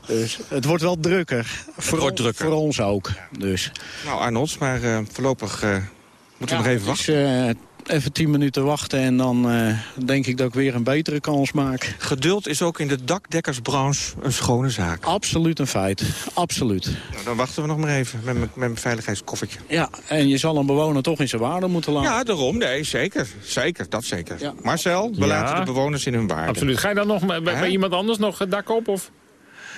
Dus het wordt wel drukker. Voor, wordt drukker. voor ons ook. Dus. Nou Arnold, maar eh, voorlopig eh, moeten we nog even wachten. Dus, eh, even tien minuten wachten en dan eh, denk ik dat ik weer een betere kans maak. Geduld is ook in de dakdekkersbranche een schone zaak. Absoluut een feit. Absoluut. Nou, dan wachten we nog maar even met mijn- met mijn veiligheidskoffertje. Ja, en je zal een bewoner toch in zijn waarde moeten laten. Ja, daarom. Nee, zeker. Zeker, dat zeker. Marcel, we laten de bewoners in hun waarde. Absoluut. Ga je dan nog bij, bij iemand anders nog het dak op? Of?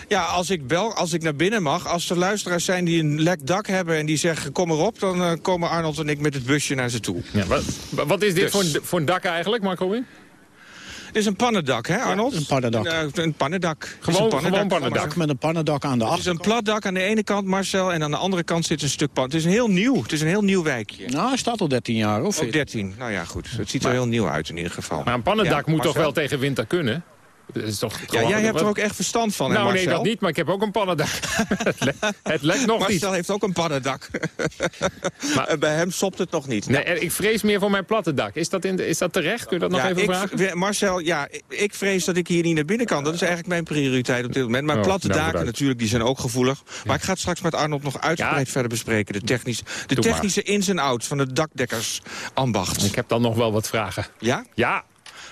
Ja, als ik bel, als ik naar binnen mag, als er luisteraars zijn die een lek dak hebben en die zeggen kom erop, dan eh, komen Arnold en ik met het busje naar ze toe. Ja, wat, wat is dit Dus. voor, een, voor een dak eigenlijk, Mark Robin? Het is een pannendak, hè Arnold? een pannendak. Een, eh, een pannendak. Gewoon- een pannendak. gewoon pannendak. Met een pannendak aan de Het is achterkant. een plat dak aan de ene kant, Marcel, en aan de andere kant zit een stuk pan. Het is een heel nieuw, het is een heel nieuw wijkje. Nou, hij staat al 13 jaar of Ook 13. Nou ja, goed. Het ziet er heel nieuw uit in ieder geval. Maar een pannendak Ja, moet toch wel tegen winter kunnen? Dat is toch Ja, jij hebt er ook echt verstand van, hè, Nou nee, dat niet, maar ik heb ook een pannendak. het, le het lekt nog niet. Marcel heeft ook een pannendak. En bij hem sopt het nog niet. Nee, ik vrees meer voor mijn platte dak. Is dat, in de- is dat terecht? Kun je dat nog Ja, even ik, vragen? Marcel, ja, ik- vrees dat ik hier niet naar binnen kan. Dat is eigenlijk mijn prioriteit op dit moment. Maar Oh, platte nou, daken natuurlijk, die zijn ook gevoelig. Maar ik ga het straks met Arnold nog uitgebreid verder bespreken. De, technisch, de Doe maar. technische ins en outs van de dakdekkersambacht. Ik heb dan nog wel wat vragen. Ja? Ja,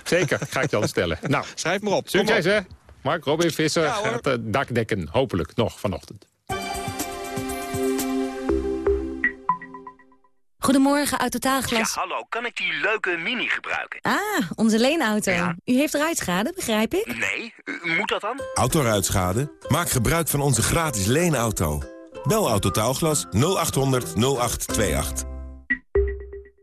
zeker. Ga ik dan stellen. Nou, Schrijf maar op. Succes hè. Mark Robin Visser Ja, gaat het dak dekken. Hopelijk nog vanochtend. Goedemorgen, Autotaalglas. Ja, hallo. Kan ik die leuke Mini gebruiken? Ah, onze leenauto. U heeft ruitschade, begrijp ik? Nee, u- moet dat dan? Autoruitschade? Maak gebruik van onze gratis leenauto. Bel Autotaalglas 0800 0828.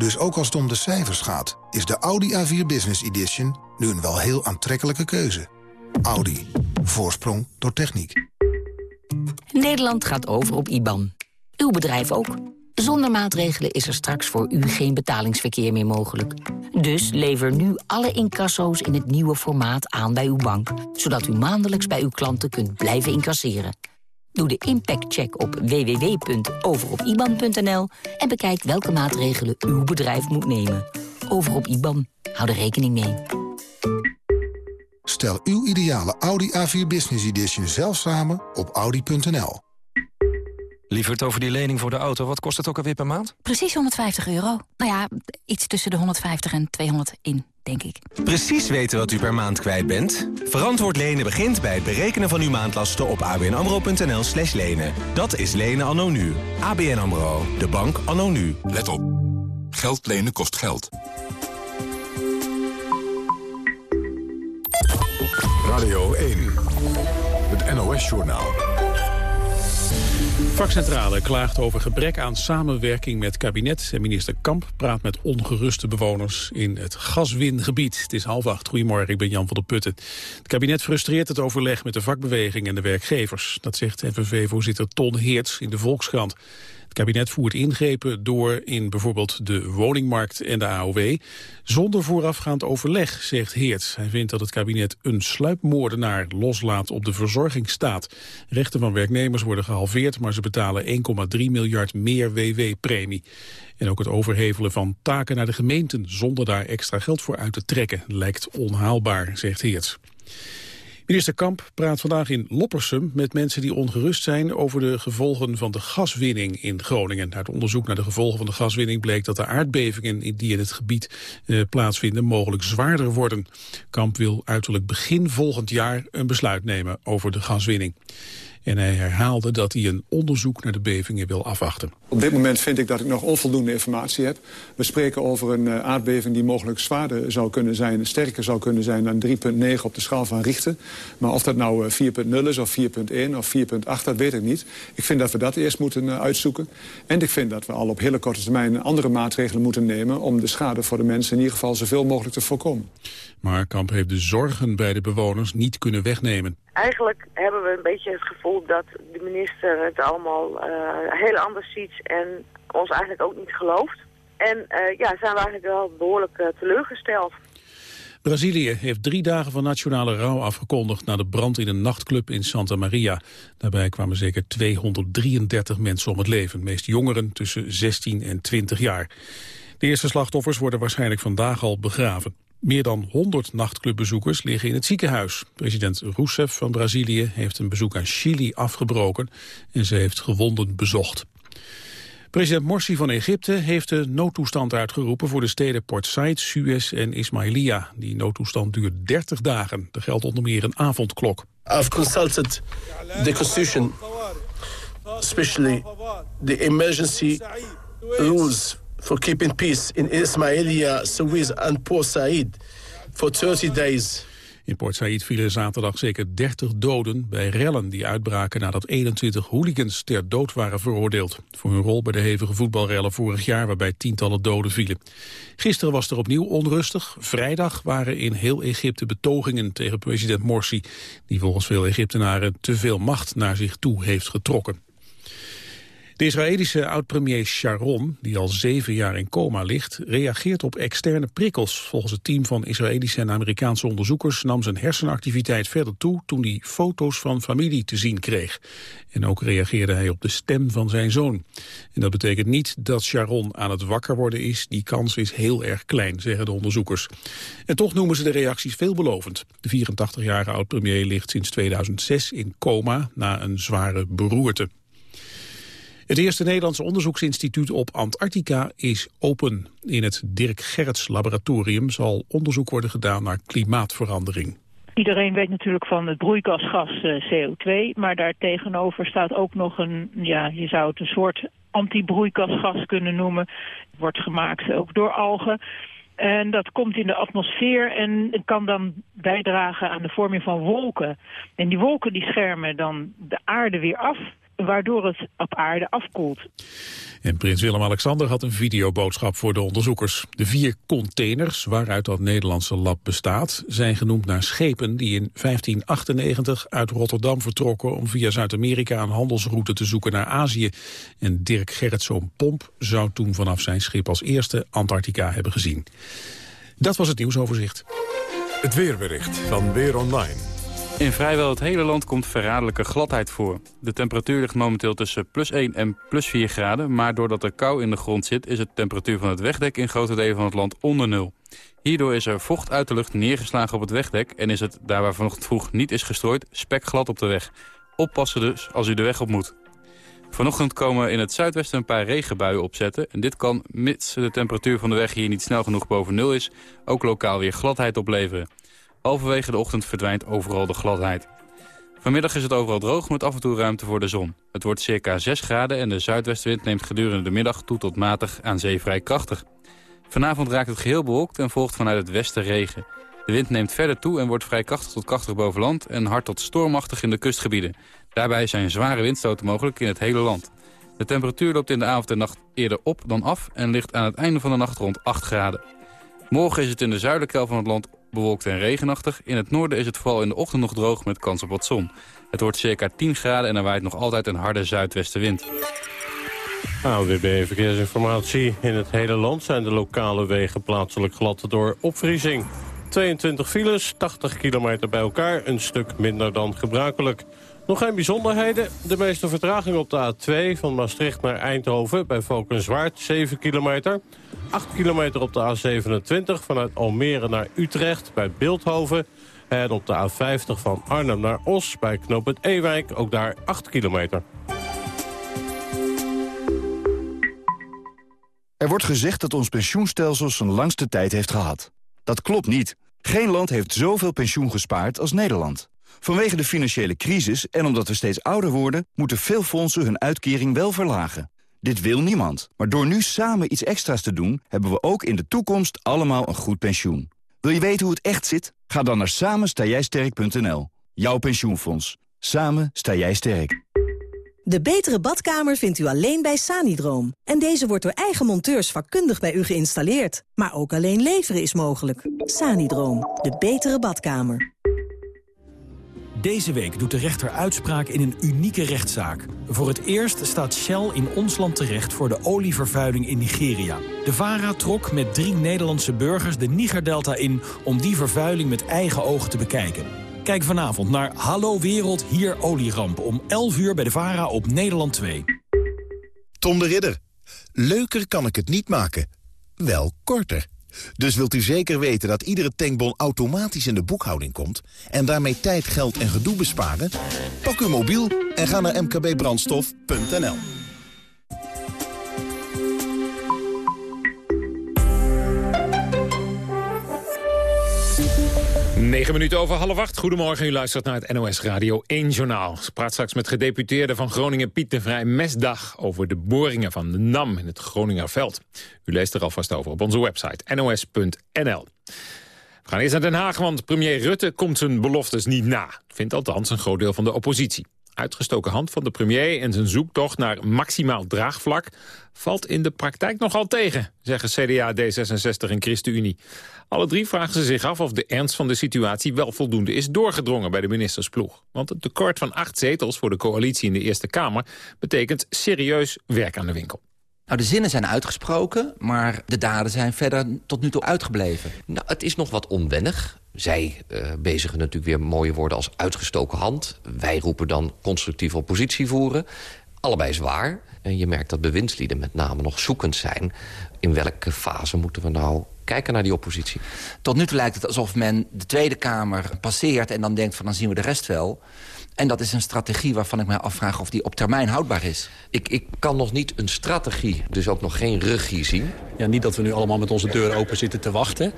Dus ook als het om de cijfers gaat, is de Audi A4 Business Edition nu een wel heel aantrekkelijke keuze. Audi. Voorsprong door techniek. Nederland gaat over op IBAN. Uw bedrijf ook. Zonder maatregelen is er straks voor u geen betalingsverkeer meer mogelijk. Dus lever nu alle incasso's in het nieuwe formaat aan bij uw bank... zodat u maandelijks bij uw klanten kunt blijven incasseren. Doe de impactcheck op www.overopiban.nl... en bekijk welke maatregelen uw bedrijf moet nemen. Over op IBAN. Hou er rekening mee. Stel uw ideale Audi A4 Business Edition zelf samen op audi.nl. Lieverd, over die lening voor de auto, wat kost het ook alweer per maand? Precies 150 euro. Nou ja, iets tussen de 150 en 200 in, denk ik. Precies weten wat u per maand kwijt bent? Verantwoord lenen begint bij het berekenen van uw maandlasten op abnamro.nl slash lenen. Dat is lenen anno nu. ABN AMRO, de bank anno nu. Let op. Geld lenen kost geld. Radio 1. Het NOS-journaal. Vakcentrale klaagt over gebrek aan samenwerking met kabinet. En minister Kamp praat met ongeruste bewoners in het gaswingebied. Het is half acht. Goedemorgen, ik ben Jan van der Putten. Het kabinet frustreert het overleg met de vakbeweging en de werkgevers. Dat zegt FNV-voorzitter Ton Heerts in de Volkskrant. Het kabinet voert ingrepen door in bijvoorbeeld de woningmarkt en de AOW... zonder voorafgaand overleg, zegt Heerts. Hij vindt dat het kabinet een sluipmoordenaar loslaat op de verzorgingsstaat. Rechten van werknemers worden gehalveerd, maar ze betalen 1,3 miljard meer WW-premie. En ook het overhevelen van taken naar de gemeenten zonder daar extra geld voor uit te trekken lijkt onhaalbaar, zegt Heerts. Minister Kamp praat vandaag in Loppersum met mensen die ongerust zijn over de gevolgen van de gaswinning in Groningen. Uit onderzoek naar de gevolgen van de gaswinning bleek dat de aardbevingen die in het gebied eh, plaatsvinden mogelijk zwaarder worden. Kamp wil uiterlijk begin volgend jaar een besluit nemen over de gaswinning. En hij herhaalde dat hij een onderzoek naar de bevingen wil afwachten. Op dit moment vind ik dat ik nog onvoldoende informatie heb. We spreken over een uh, aardbeving die mogelijk zwaarder zou kunnen zijn... sterker zou kunnen zijn dan 3,9 op de schaal van Richter. Maar of dat nou 4,0 is of 4,1 of 4,8, dat weet ik niet. Ik vind dat we dat eerst moeten uh, uitzoeken. En ik vind dat we al op hele korte termijn andere maatregelen moeten nemen... om de schade voor de mensen in ieder geval zoveel mogelijk te voorkomen. Maar Kamp heeft de zorgen bij de bewoners niet kunnen wegnemen. Eigenlijk hebben we een beetje het gevoel dat de minister het allemaal uh, heel anders ziet en ons eigenlijk ook niet gelooft. En uh, ja, zijn we eigenlijk wel behoorlijk uh, teleurgesteld. Brazilië heeft drie dagen van nationale rouw afgekondigd na de brand in een nachtclub in Santa Maria. Daarbij kwamen zeker 233 mensen om het leven, meest jongeren tussen 16 en 20 jaar. De eerste slachtoffers worden waarschijnlijk vandaag al begraven. Meer dan 100 nachtclubbezoekers liggen in het ziekenhuis. President Rousseff van Brazilië heeft een bezoek aan Chili afgebroken en ze heeft gewonden bezocht. President Morsi van Egypte heeft de noodtoestand uitgeroepen voor de steden Port Said, Suez en Ismailia. Die noodtoestand duurt 30 dagen. Er geldt onder meer een avondklok. I've consulted the constitution, especially the emergency rules for keeping peace in Ismailia, Suez and Port Said for 30 days. In Port Said vielen zaterdag zeker 30 doden bij rellen die uitbraken nadat 21 hooligans ter dood waren veroordeeld. Voor hun rol bij de hevige voetbalrellen vorig jaar waarbij tientallen doden vielen. Gisteren was er opnieuw onrustig. Vrijdag waren in heel Egypte betogingen tegen president Morsi, die volgens veel Egyptenaren te veel macht naar zich toe heeft getrokken. De Israëlische oud-premier Sharon, die al zeven jaar in coma ligt, reageert op externe prikkels. Volgens het team van Israëlische en Amerikaanse onderzoekers nam zijn hersenactiviteit verder toe toen hij foto's van familie te zien kreeg. En ook reageerde hij op de stem van zijn zoon. En dat betekent niet dat Sharon aan het wakker worden is. Die kans is heel erg klein, zeggen de onderzoekers. En toch noemen ze de reacties veelbelovend. De 84-jarige oud-premier ligt sinds 2006 in coma na een zware beroerte. Het eerste Nederlandse onderzoeksinstituut op Antarctica is open. In het Dirk Gerrits laboratorium zal onderzoek worden gedaan naar klimaatverandering. Iedereen weet natuurlijk van het broeikasgas eh, CO2, maar daartegenover staat ook nog een, ja, je zou het een soort antibroeikasgas kunnen noemen. Wordt gemaakt ook door algen. En dat komt in de atmosfeer en kan dan bijdragen aan de vorming van wolken. En die wolken die schermen dan de aarde weer af waardoor het op aarde afkoelt. En prins Willem-Alexander had een videoboodschap voor de onderzoekers. De vier containers waaruit dat Nederlandse lab bestaat... zijn genoemd naar schepen die in 1598 uit Rotterdam vertrokken... om via Zuid-Amerika een handelsroute te zoeken naar Azië. En Dirk Gerritzoon Pomp zou toen vanaf zijn schip als eerste Antarctica hebben gezien. Dat was het nieuwsoverzicht. Het weerbericht van Weer Online. In vrijwel het hele land komt verraderlijke gladheid voor. De temperatuur ligt momenteel tussen plus 1 en plus 4 graden... maar doordat er kou in de grond zit... is de temperatuur van het wegdek in grote delen van het land onder nul. Hierdoor is er vocht uit de lucht neergeslagen op het wegdek... en is het, daar waar vanochtend vroeg niet is gestrooid, spekglad op de weg. Oppassen dus als u de weg op moet. Vanochtend komen in het zuidwesten een paar regenbuien opzetten... en dit kan, mits de temperatuur van de weg hier niet snel genoeg boven nul is... ook lokaal weer gladheid opleveren. Halverwege de ochtend verdwijnt overal de gladheid. Vanmiddag is het overal droog met af en toe ruimte voor de zon. Het wordt circa 6 graden en de zuidwestenwind neemt gedurende de middag toe tot matig aan zee vrij krachtig. Vanavond raakt het geheel bewolkt en volgt vanuit het westen regen. De wind neemt verder toe en wordt vrij krachtig tot krachtig boven land en hard tot stormachtig in de kustgebieden. Daarbij zijn zware windstoten mogelijk in het hele land. De temperatuur loopt in de avond en nacht eerder op dan af en ligt aan het einde van de nacht rond 8 graden. Morgen is het in de zuidelijke helft van het land bewolkt en regenachtig. In het noorden is het vooral in de ochtend nog droog met kans op wat zon. Het wordt circa 10 graden en er waait nog altijd een harde zuidwestenwind. AWB Verkeersinformatie. In het hele land zijn de lokale wegen plaatselijk glad door opvriezing. 22 files, 80 kilometer bij elkaar, een stuk minder dan gebruikelijk. Nog geen bijzonderheden. De meeste vertraging op de A2 van Maastricht naar Eindhoven... bij Valkenswaard, 7 kilometer. 8 kilometer op de A27 vanuit Almere naar Utrecht bij Beeldhoven. En op de A50 van Arnhem naar Os bij knooppunt Ewijk, ook daar 8 kilometer. Er wordt gezegd dat ons pensioenstelsel zijn langste tijd heeft gehad. Dat klopt niet. Geen land heeft zoveel pensioen gespaard als Nederland. Vanwege de financiële crisis en omdat we steeds ouder worden... moeten veel fondsen hun uitkering wel verlagen. Dit wil niemand. Maar door nu samen iets extra's te doen... hebben we ook in de toekomst allemaal een goed pensioen. Wil je weten hoe het echt zit? Ga dan naar samenstaaijsterk.nl. Jouw pensioenfonds. Samen sta jij sterk. De betere badkamer vindt u alleen bij Sanidroom. En deze wordt door eigen monteurs vakkundig bij u geïnstalleerd. Maar ook alleen leveren is mogelijk. Sanidroom, de betere badkamer. Deze week doet de rechter uitspraak in een unieke rechtszaak. Voor het eerst staat Shell in ons land terecht voor de olievervuiling in Nigeria. De VARA trok met drie Nederlandse burgers de Nigerdelta in... om die vervuiling met eigen ogen te bekijken. Kijk vanavond naar Hallo Wereld, hier olieramp... om 11 uur bij de VARA op Nederland 2. Tom de Ridder. Leuker kan ik het niet maken. Wel korter. Dus wilt u zeker weten dat iedere tankbon automatisch in de boekhouding komt... en daarmee tijd, geld en gedoe besparen? Pak uw mobiel en ga naar mkbbrandstof.nl. 9 minuten over half acht. Goedemorgen, u luistert naar het NOS Radio 1 Journaal. Ik praat straks met gedeputeerde van Groningen Piet de Vrij Mesdag... over de boringen van de NAM in het Groningerveld. U leest er alvast over op onze website nos.nl. We gaan eerst naar Den Haag, want premier Rutte komt zijn beloftes niet na. Vindt althans een groot deel van de oppositie. Uitgestoken hand van de premier en zijn zoektocht naar maximaal draagvlak... valt in de praktijk nogal tegen, zeggen CDA, D66 en ChristenUnie. Alle drie vragen ze zich af of de ernst van de situatie wel voldoende is doorgedrongen bij de ministersploeg. Want het tekort van acht zetels voor de coalitie in de Eerste Kamer betekent serieus werk aan de winkel. Nou, de zinnen zijn uitgesproken, maar de daden zijn verder tot nu toe uitgebleven. Nou, het is nog wat onwennig. Zij uh, bezigen natuurlijk weer mooie woorden als uitgestoken hand. Wij roepen dan constructieve oppositie voeren. Allebei zwaar. En je merkt dat bewindslieden met name nog zoekend zijn. In welke fase moeten we nou kijken naar die oppositie? Tot nu toe lijkt het alsof men de Tweede Kamer passeert... en dan denkt van dan zien we de rest wel. En dat is een strategie waarvan ik mij afvraag of die op termijn houdbaar is. Ik, ik kan nog niet een strategie, dus ook nog geen regie zien. Ja, niet dat we nu allemaal met onze deuren open zitten te wachten.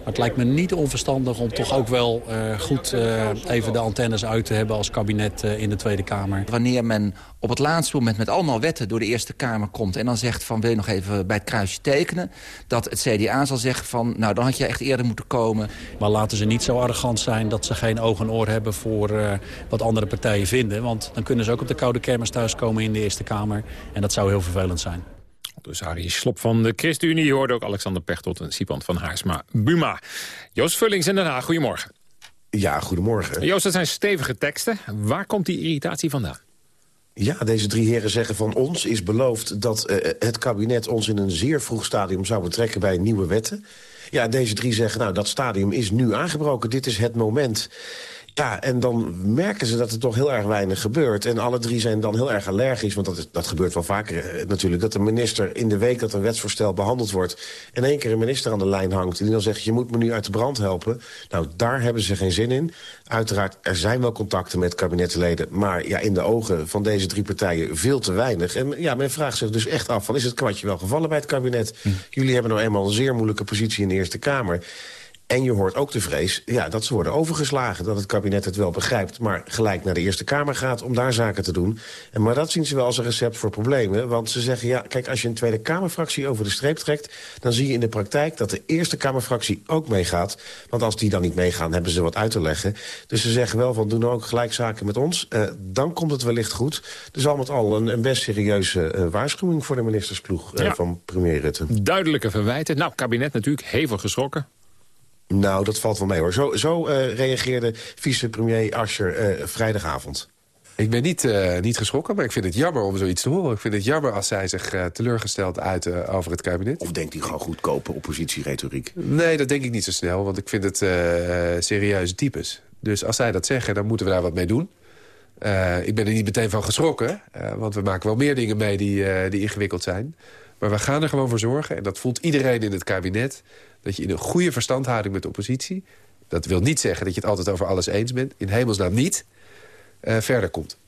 Maar het lijkt me niet onverstandig om toch ook wel uh, goed uh, even de antennes uit te hebben als kabinet uh, in de Tweede Kamer. Wanneer men op het laatste moment met allemaal wetten door de Eerste Kamer komt... en dan zegt van wil je nog even bij het kruisje tekenen... dat het CDA zal zeggen van nou dan had je echt eerder moeten komen. Maar laten ze niet zo arrogant zijn dat ze geen oog en oor hebben... voor wat andere partijen vinden. Want dan kunnen ze ook op de koude kermis thuiskomen in de Eerste Kamer. En dat zou heel vervelend zijn. Dus Arie Slop van de ChristenUnie. Je hoorde ook Alexander Pechtold en Sipant van Haarsma Buma. Joost Vullings in Den Haag, goedemorgen. Ja, goedemorgen. Joost, dat zijn stevige teksten. Waar komt die irritatie vandaan? Ja, deze drie heren zeggen van ons is beloofd dat uh, het kabinet ons in een zeer vroeg stadium zou betrekken bij nieuwe wetten. Ja, deze drie zeggen, nou, dat stadium is nu aangebroken. Dit is het moment. Ja, en dan merken ze dat er toch heel erg weinig gebeurt. En alle drie zijn dan heel erg allergisch, want dat, is, dat gebeurt wel vaker eh, natuurlijk... dat de minister in de week dat een wetsvoorstel behandeld wordt... in één keer een minister aan de lijn hangt en die dan zegt... je moet me nu uit de brand helpen. Nou, daar hebben ze geen zin in. Uiteraard, er zijn wel contacten met kabinetsleden... maar ja, in de ogen van deze drie partijen veel te weinig. En ja, men vraagt zich dus echt af, van, is het kwartje wel gevallen bij het kabinet? Hm. Jullie hebben nou eenmaal een zeer moeilijke positie in de Eerste Kamer... En je hoort ook de vrees ja, dat ze worden overgeslagen. Dat het kabinet het wel begrijpt, maar gelijk naar de Eerste Kamer gaat... om daar zaken te doen. En, maar dat zien ze wel als een recept voor problemen. Want ze zeggen, ja, kijk, als je een Tweede Kamerfractie over de streep trekt... dan zie je in de praktijk dat de Eerste Kamerfractie ook meegaat. Want als die dan niet meegaan, hebben ze wat uit te leggen. Dus ze zeggen wel van, doen ook gelijk zaken met ons. Uh, dan komt het wellicht goed. Dus al met al een, een best serieuze uh, waarschuwing voor de ministersploeg uh, ja. van premier Rutte. Duidelijke verwijten. Nou, kabinet natuurlijk hevig geschrokken. Nou, dat valt wel mee hoor. Zo, zo uh, reageerde vicepremier Ascher uh, vrijdagavond. Ik ben niet, uh, niet geschrokken, maar ik vind het jammer om zoiets te horen. Ik vind het jammer als zij zich uh, teleurgesteld uiten over het kabinet. Of denkt hij gewoon goedkope oppositieretoriek? Nee, dat denk ik niet zo snel, want ik vind het serieuze types. Dus als zij dat zeggen, dan moeten we daar wat mee doen. ik ben er niet meteen van geschrokken, want we maken wel meer dingen mee die, die ingewikkeld zijn. Maar we gaan er gewoon voor zorgen, en dat voelt iedereen in het kabinet dat je in een goede verstandhouding met de oppositie... dat wil niet zeggen dat je het altijd over alles eens bent... in hemelsnaam niet, uh, verder komt.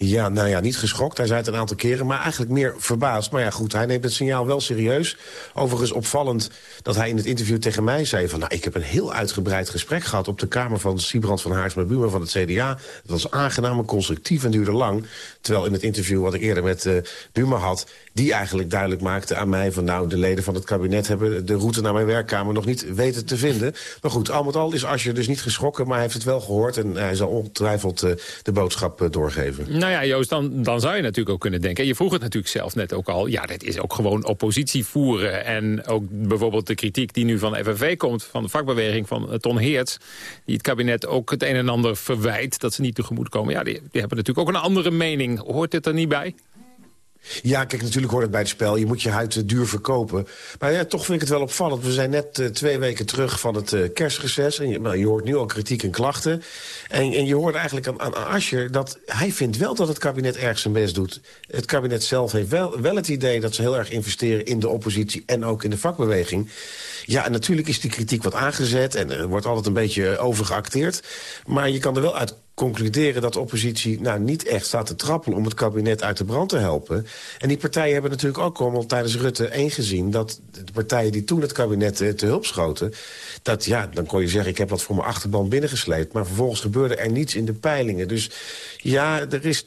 Ja, nou ja, niet geschokt. Hij zei het een aantal keren, maar eigenlijk meer verbaasd. Maar ja, goed, hij neemt het signaal wel serieus. Overigens opvallend dat hij in het interview tegen mij zei... van, nou, ik heb een heel uitgebreid gesprek gehad... op de kamer van Siebrand van Haarsma Buma van het CDA. Dat was aangenaam en constructief en duurde lang. Terwijl in het interview wat ik eerder met uh, Buma had... die eigenlijk duidelijk maakte aan mij van... nou, de leden van het kabinet hebben de route naar mijn werkkamer... nog niet weten te vinden. Maar goed, al met al is Asje dus niet geschrokken... maar hij heeft het wel gehoord en hij zal ongetwijfeld uh, de boodschap uh, doorgeven. Nou, ja, Joost, dan, dan zou je natuurlijk ook kunnen denken... je vroeg het natuurlijk zelf net ook al... ja, dit is ook gewoon oppositie voeren. En ook bijvoorbeeld de kritiek die nu van de FNV komt... van de vakbeweging van Ton Heerts... die het kabinet ook het een en ander verwijt... dat ze niet tegemoet komen. Ja, die, die hebben natuurlijk ook een andere mening. Hoort dit er niet bij? Ja, kijk, natuurlijk hoort het bij het spel. Je moet je huid duur verkopen. Maar ja, toch vind ik het wel opvallend. We zijn net uh, twee weken terug van het uh, kerstreces. En je, nou, je, hoort nu al kritiek en klachten. En, en je hoort eigenlijk aan, aan Ascher dat hij vindt wel dat het kabinet erg zijn best doet. Het kabinet zelf heeft wel, wel het idee dat ze heel erg investeren in de oppositie... en ook in de vakbeweging. Ja, en natuurlijk is die kritiek wat aangezet en er wordt altijd een beetje overgeacteerd. Maar je kan er wel uit concluderen dat de oppositie nou, niet echt staat te trappelen... om het kabinet uit de brand te helpen. En die partijen hebben natuurlijk ook allemaal tijdens Rutte 1 gezien... dat de partijen die toen het kabinet eh, te hulp schoten... dat ja, dan kon je zeggen, ik heb wat voor mijn achterban binnengesleept... maar vervolgens gebeurde er niets in de peilingen. Dus ja, er is,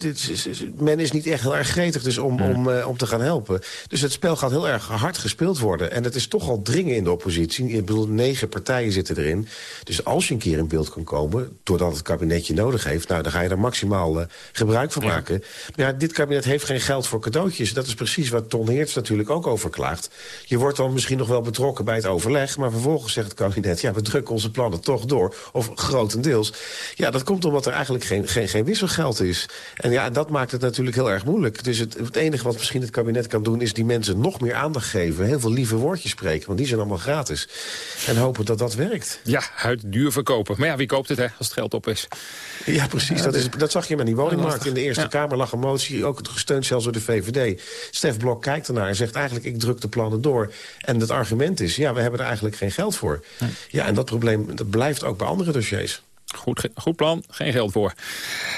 men is niet echt heel erg gretig dus om, om, uh, om te gaan helpen. Dus het spel gaat heel erg hard gespeeld worden. En het is toch al dringen in de oppositie. Ik bedoel, negen partijen zitten erin. Dus als je een keer in beeld kan komen, doordat het kabinetje nodig nodig heeft... nou, dan ga je er maximaal uh, gebruik van maken. Maar ja, dit kabinet heeft geen geld voor cadeautjes. Dat is precies wat Ton Heerts natuurlijk ook over klaagt. Je wordt dan misschien nog wel betrokken bij het overleg... maar vervolgens zegt het kabinet... ja, we drukken onze plannen toch door, of grotendeels. Ja, dat komt omdat er eigenlijk geen, geen, geen wisselgeld is. En ja, dat maakt het natuurlijk heel erg moeilijk. Dus het, het enige wat misschien het kabinet kan doen... is die mensen nog meer aandacht geven. Heel veel lieve woordjes spreken, want die zijn allemaal gratis. En hopen dat dat werkt. Ja, huid duur verkopen. Maar ja, wie koopt het hè, als het geld op is? Ja, precies. Dat, is, dat zag je met die woningmarkt. In de Eerste Kamer lag een motie, ook gesteund zelfs door de VVD. Stef Blok kijkt ernaar en zegt eigenlijk... ik druk de plannen door. En het argument is, ja, we hebben er eigenlijk geen geld voor. Ja, en dat probleem dat blijft ook bij andere dossiers. Goed, goed plan, geen geld voor.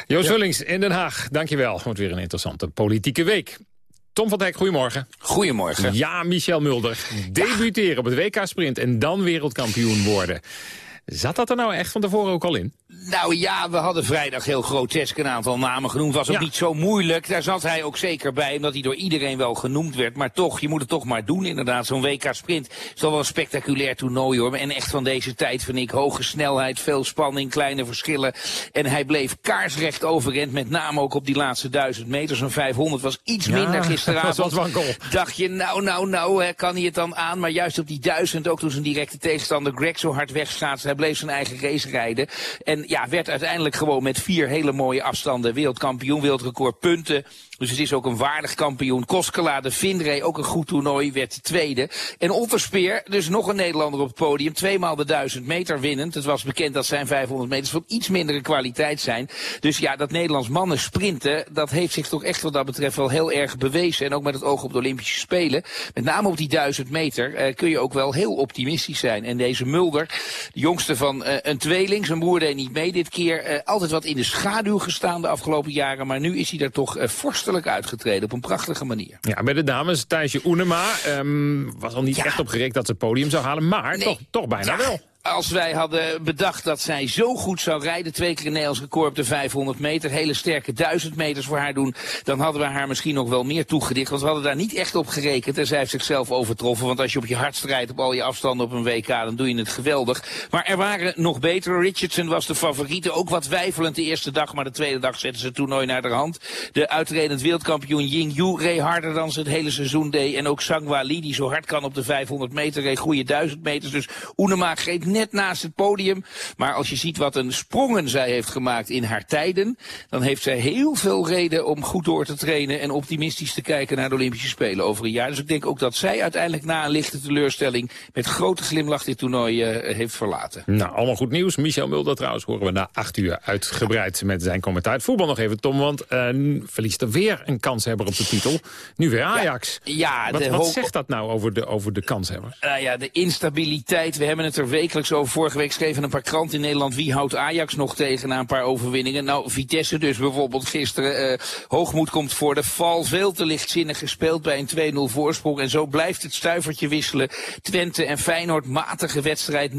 Joost ja. Vullings in Den Haag, dankjewel. Wordt weer een interessante politieke week. Tom van Dijk, goedemorgen. Goedemorgen. Ja, Michel Mulder. Debuteren op het WK-sprint en dan wereldkampioen worden. Zat dat er nou echt van tevoren ook al in? Nou ja, we hadden vrijdag heel grotesk een aantal namen genoemd. Was ook ja. niet zo moeilijk. Daar zat hij ook zeker bij, omdat hij door iedereen wel genoemd werd. Maar toch, je moet het toch maar doen inderdaad. Zo'n WK-sprint is toch wel een spectaculair toernooi hoor. En echt van deze tijd vind ik hoge snelheid, veel spanning, kleine verschillen. En hij bleef kaarsrecht overend, met name ook op die laatste duizend meter. Zo'n 500 was iets ja, minder gisteravond. Dat was wankel. Dacht je, nou, nou, nou, hè, kan hij het dan aan? Maar juist op die duizend, ook toen zijn directe tegenstander Greg zo hard wegschaatste. Hij bleef zijn eigen race rijden. En ja, werd uiteindelijk gewoon met vier hele mooie afstanden wereldkampioen, wereldrecord punten. Dus het is ook een waardig kampioen. Koskela, de Vindree, ook een goed toernooi, werd tweede. En Otterspeer, dus nog een Nederlander op het podium. Tweemaal de 1000 meter winnend. Het was bekend dat zijn 500 meters van iets mindere kwaliteit zijn. Dus ja, dat Nederlands mannen sprinten, dat heeft zich toch echt wat dat betreft wel heel erg bewezen. En ook met het oog op de Olympische Spelen. Met name op die 1000 meter uh, kun je ook wel heel optimistisch zijn. En deze Mulder, de jongste van uh, een tweeling, zijn broer deed niet mee dit keer. Uh, altijd wat in de schaduw gestaan de afgelopen jaren. Maar nu is hij er toch uitgetreden op een prachtige manier. Ja, bij de dames, Thijsje Oenema um, was al niet ja. echt op gericht dat ze het podium zou halen. Maar nee. toch, toch bijna ja. wel als wij hadden bedacht dat zij zo goed zou rijden, twee keer een Nederlands record op de 500 meter, hele sterke 1000 meters voor haar doen, dan hadden we haar misschien nog wel meer toegedicht. Want we hadden daar niet echt op gerekend en zij heeft zichzelf overtroffen. Want als je op je hart strijdt op al je afstanden op een WK, dan doe je het geweldig. Maar er waren nog betere. Richardson was de favoriete, ook wat weifelend de eerste dag, maar de tweede dag zetten ze het toernooi naar de hand. De uitredend wereldkampioen Ying Yu reed harder dan ze het hele seizoen deed. En ook Sangwa Lee, die zo hard kan op de 500 meter, reed goede 1000 meters. Dus Oenema greep net naast het podium. Maar als je ziet wat een sprongen zij heeft gemaakt in haar tijden... dan heeft zij heel veel reden om goed door te trainen... en optimistisch te kijken naar de Olympische Spelen over een jaar. Dus ik denk ook dat zij uiteindelijk na een lichte teleurstelling... met grote glimlach dit toernooi uh, heeft verlaten. Nou, allemaal goed nieuws. Michel Mulder trouwens horen we na acht uur uitgebreid met zijn commentaar. Het voetbal nog even, Tom, want uh, verliest er weer een kanshebber op de titel. Nu weer Ajax. Ja, ja wat, wat zegt dat nou over de, over de kanshebber? Uh, ja, de instabiliteit. We hebben het er wekelijks over Vorige week schreven een paar kranten in Nederland... wie houdt Ajax nog tegen na een paar overwinningen? Nou, Vitesse dus bijvoorbeeld gisteren. Uh, hoogmoed komt voor de val. Veel te lichtzinnig gespeeld bij een 2-0 voorsprong. En zo blijft het stuivertje wisselen. Twente en Feyenoord, matige wedstrijd 0-0.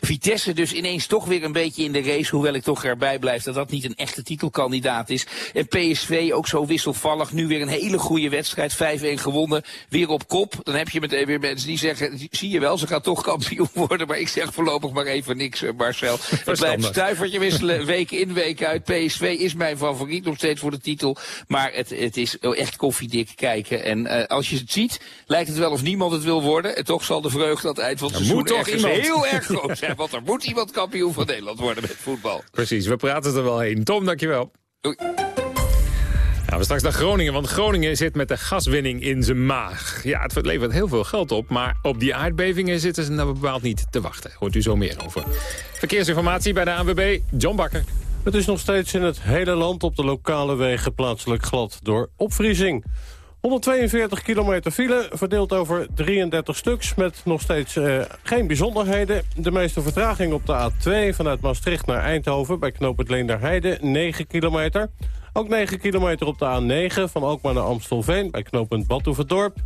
Vitesse dus ineens toch weer een beetje in de race. Hoewel ik toch erbij blijf dat dat niet een echte titelkandidaat is. En PSV ook zo wisselvallig. Nu weer een hele goede wedstrijd. 5-1 gewonnen. Weer op kop. Dan heb je meteen weer mensen die zeggen... zie je wel, ze gaat toch kampioen worden. Maar ik zeg voorlopig voorlopig maar even niks, uh, Marcel. Het blijft stuivertje wisselen, week in, week uit. PSV is mijn favoriet nog steeds voor de titel. Maar het, het is echt koffiedik kijken. En uh, als je het ziet, lijkt het wel of niemand het wil worden. En toch zal de vreugde aan het eind van het seizoen toch iemand. heel erg groot zijn. Want er moet iemand kampioen van Nederland worden met voetbal. Precies, we praten er wel heen. Tom, dankjewel. Doei. Nou, we straks naar Groningen, want Groningen zit met de gaswinning in zijn maag. Ja, het levert heel veel geld op, maar op die aardbevingen zitten ze nou bepaald niet te wachten. Hoort u zo meer over. Verkeersinformatie bij de ANWB, John Bakker. Het is nog steeds in het hele land op de lokale wegen plaatselijk glad door opvriezing. 142 kilometer file, verdeeld over 33 stuks... met nog steeds uh, geen bijzonderheden. De meeste vertraging op de A2 vanuit Maastricht naar Eindhoven... bij knoop Leenderheide, 9 kilometer. Ook 9 kilometer op de A9 van Alkmaar naar Amstelveen... bij knooppunt Badhoevedorp.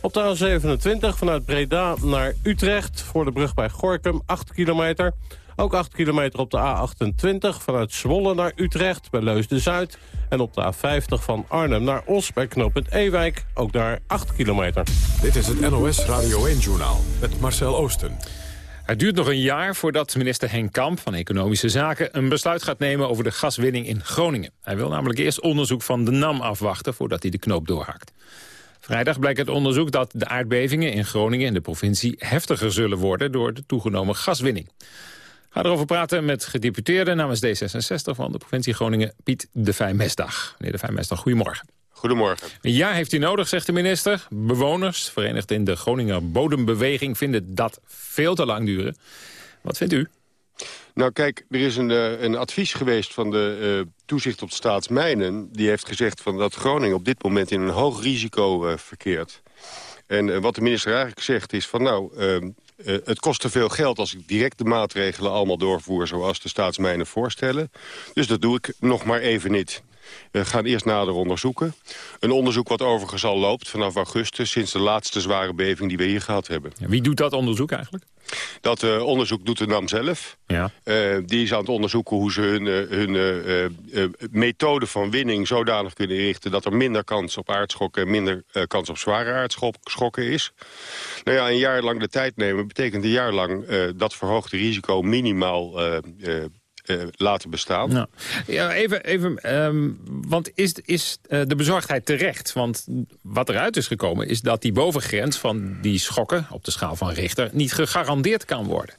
Op de A27 vanuit Breda naar Utrecht... voor de brug bij Gorkum, 8 kilometer... Ook 8 kilometer op de A28 vanuit Zwolle naar Utrecht bij Leusden-Zuid. En op de A50 van Arnhem naar Os bij knooppunt Ewijk. Ook daar 8 kilometer. Dit is het NOS Radio 1-journaal met Marcel Oosten. Het duurt nog een jaar voordat minister Henk Kamp van Economische Zaken... een besluit gaat nemen over de gaswinning in Groningen. Hij wil namelijk eerst onderzoek van de NAM afwachten... voordat hij de knoop doorhakt. Vrijdag blijkt het onderzoek dat de aardbevingen in Groningen en de provincie... heftiger zullen worden door de toegenomen gaswinning. Ga erover praten met gedeputeerde namens D66 van de provincie Groningen... Piet de Vijmestdag. Meneer de Vijmestdag, goedemorgen. Goedemorgen. Een jaar heeft u nodig, zegt de minister. Bewoners, verenigd in de Groninger Bodembeweging... vinden dat veel te lang duren. Wat vindt u? Nou kijk, er is een, eh, een advies geweest van de uh, toezicht op staatsmijnen. Die heeft gezegd van dat Groningen op dit moment in een hoog risico uh, verkeert. En wat de minister eigenlijk zegt is van nou, ehm, het kost te veel geld als ik direct de maatregelen allemaal doorvoer zoals de staatsmijnen voorstellen. Dus dat doe ik nog maar even niet. We gaan eerst nader onderzoeken. Een onderzoek wat overigens al loopt vanaf augustus... sinds de laatste zware beving die we hier gehad hebben. Ja, wie doet dat onderzoek eigenlijk? Dat uh, onderzoek doet de NAM zelf. Ja. Uh, die is aan het onderzoeken hoe ze hun, uh, hun methode van winning zodanig kunnen inrichten... dat er minder kans op aardschokken en minder kans op zware aardschokken is. Nou ja, een jaar lang de tijd nemen betekent een jaar lang dat verhoogde risico minimaal uh, laten bestaan. Nou, ja, even, even um, want is, is uh, de bezorgdheid terecht? Want wat eruit is gekomen is dat die bovengrens van die schokken... op de schaal van Richter niet gegarandeerd kan worden.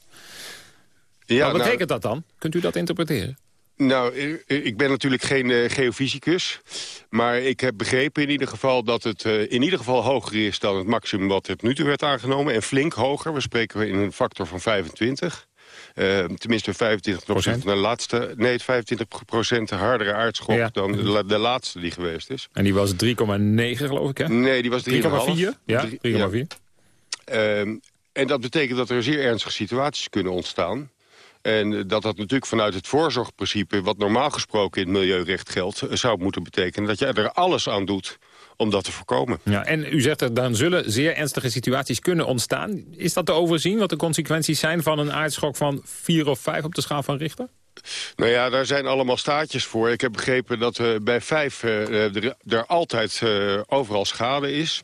Ja, wat betekent nou, dat dan? Kunt u dat interpreteren? Nou, ik ben natuurlijk geen uh, geofysicus. Maar ik heb begrepen in ieder geval dat het uh, in ieder geval hoger is... dan het maximum wat het nu toe werd aangenomen. En flink hoger. We spreken in een factor van 25. Uh, tenminste 25 procent de laatste. Nee, 25 procent hardere aardschok dan de, de, laatste die geweest is. En die was 3,9 geloof ik, hè? Nee, die was 3,4. Ja, 3,4. Ja. Uh, en dat betekent dat er zeer ernstige situaties kunnen ontstaan. En dat dat natuurlijk vanuit het voorzorgprincipe... wat normaal gesproken in het milieurecht geldt... zou moeten betekenen dat je er alles aan doet om dat te voorkomen. Ja, en u zegt dat dan zullen zeer ernstige situaties kunnen ontstaan. Is dat te overzien wat de consequenties zijn van een aardschok van 4 of 5 op de schaal van Richter? Nou ja, daar zijn allemaal staatjes voor. Ik heb begrepen dat uh, bij 5 uh, er, er, altijd uh, overal schade is.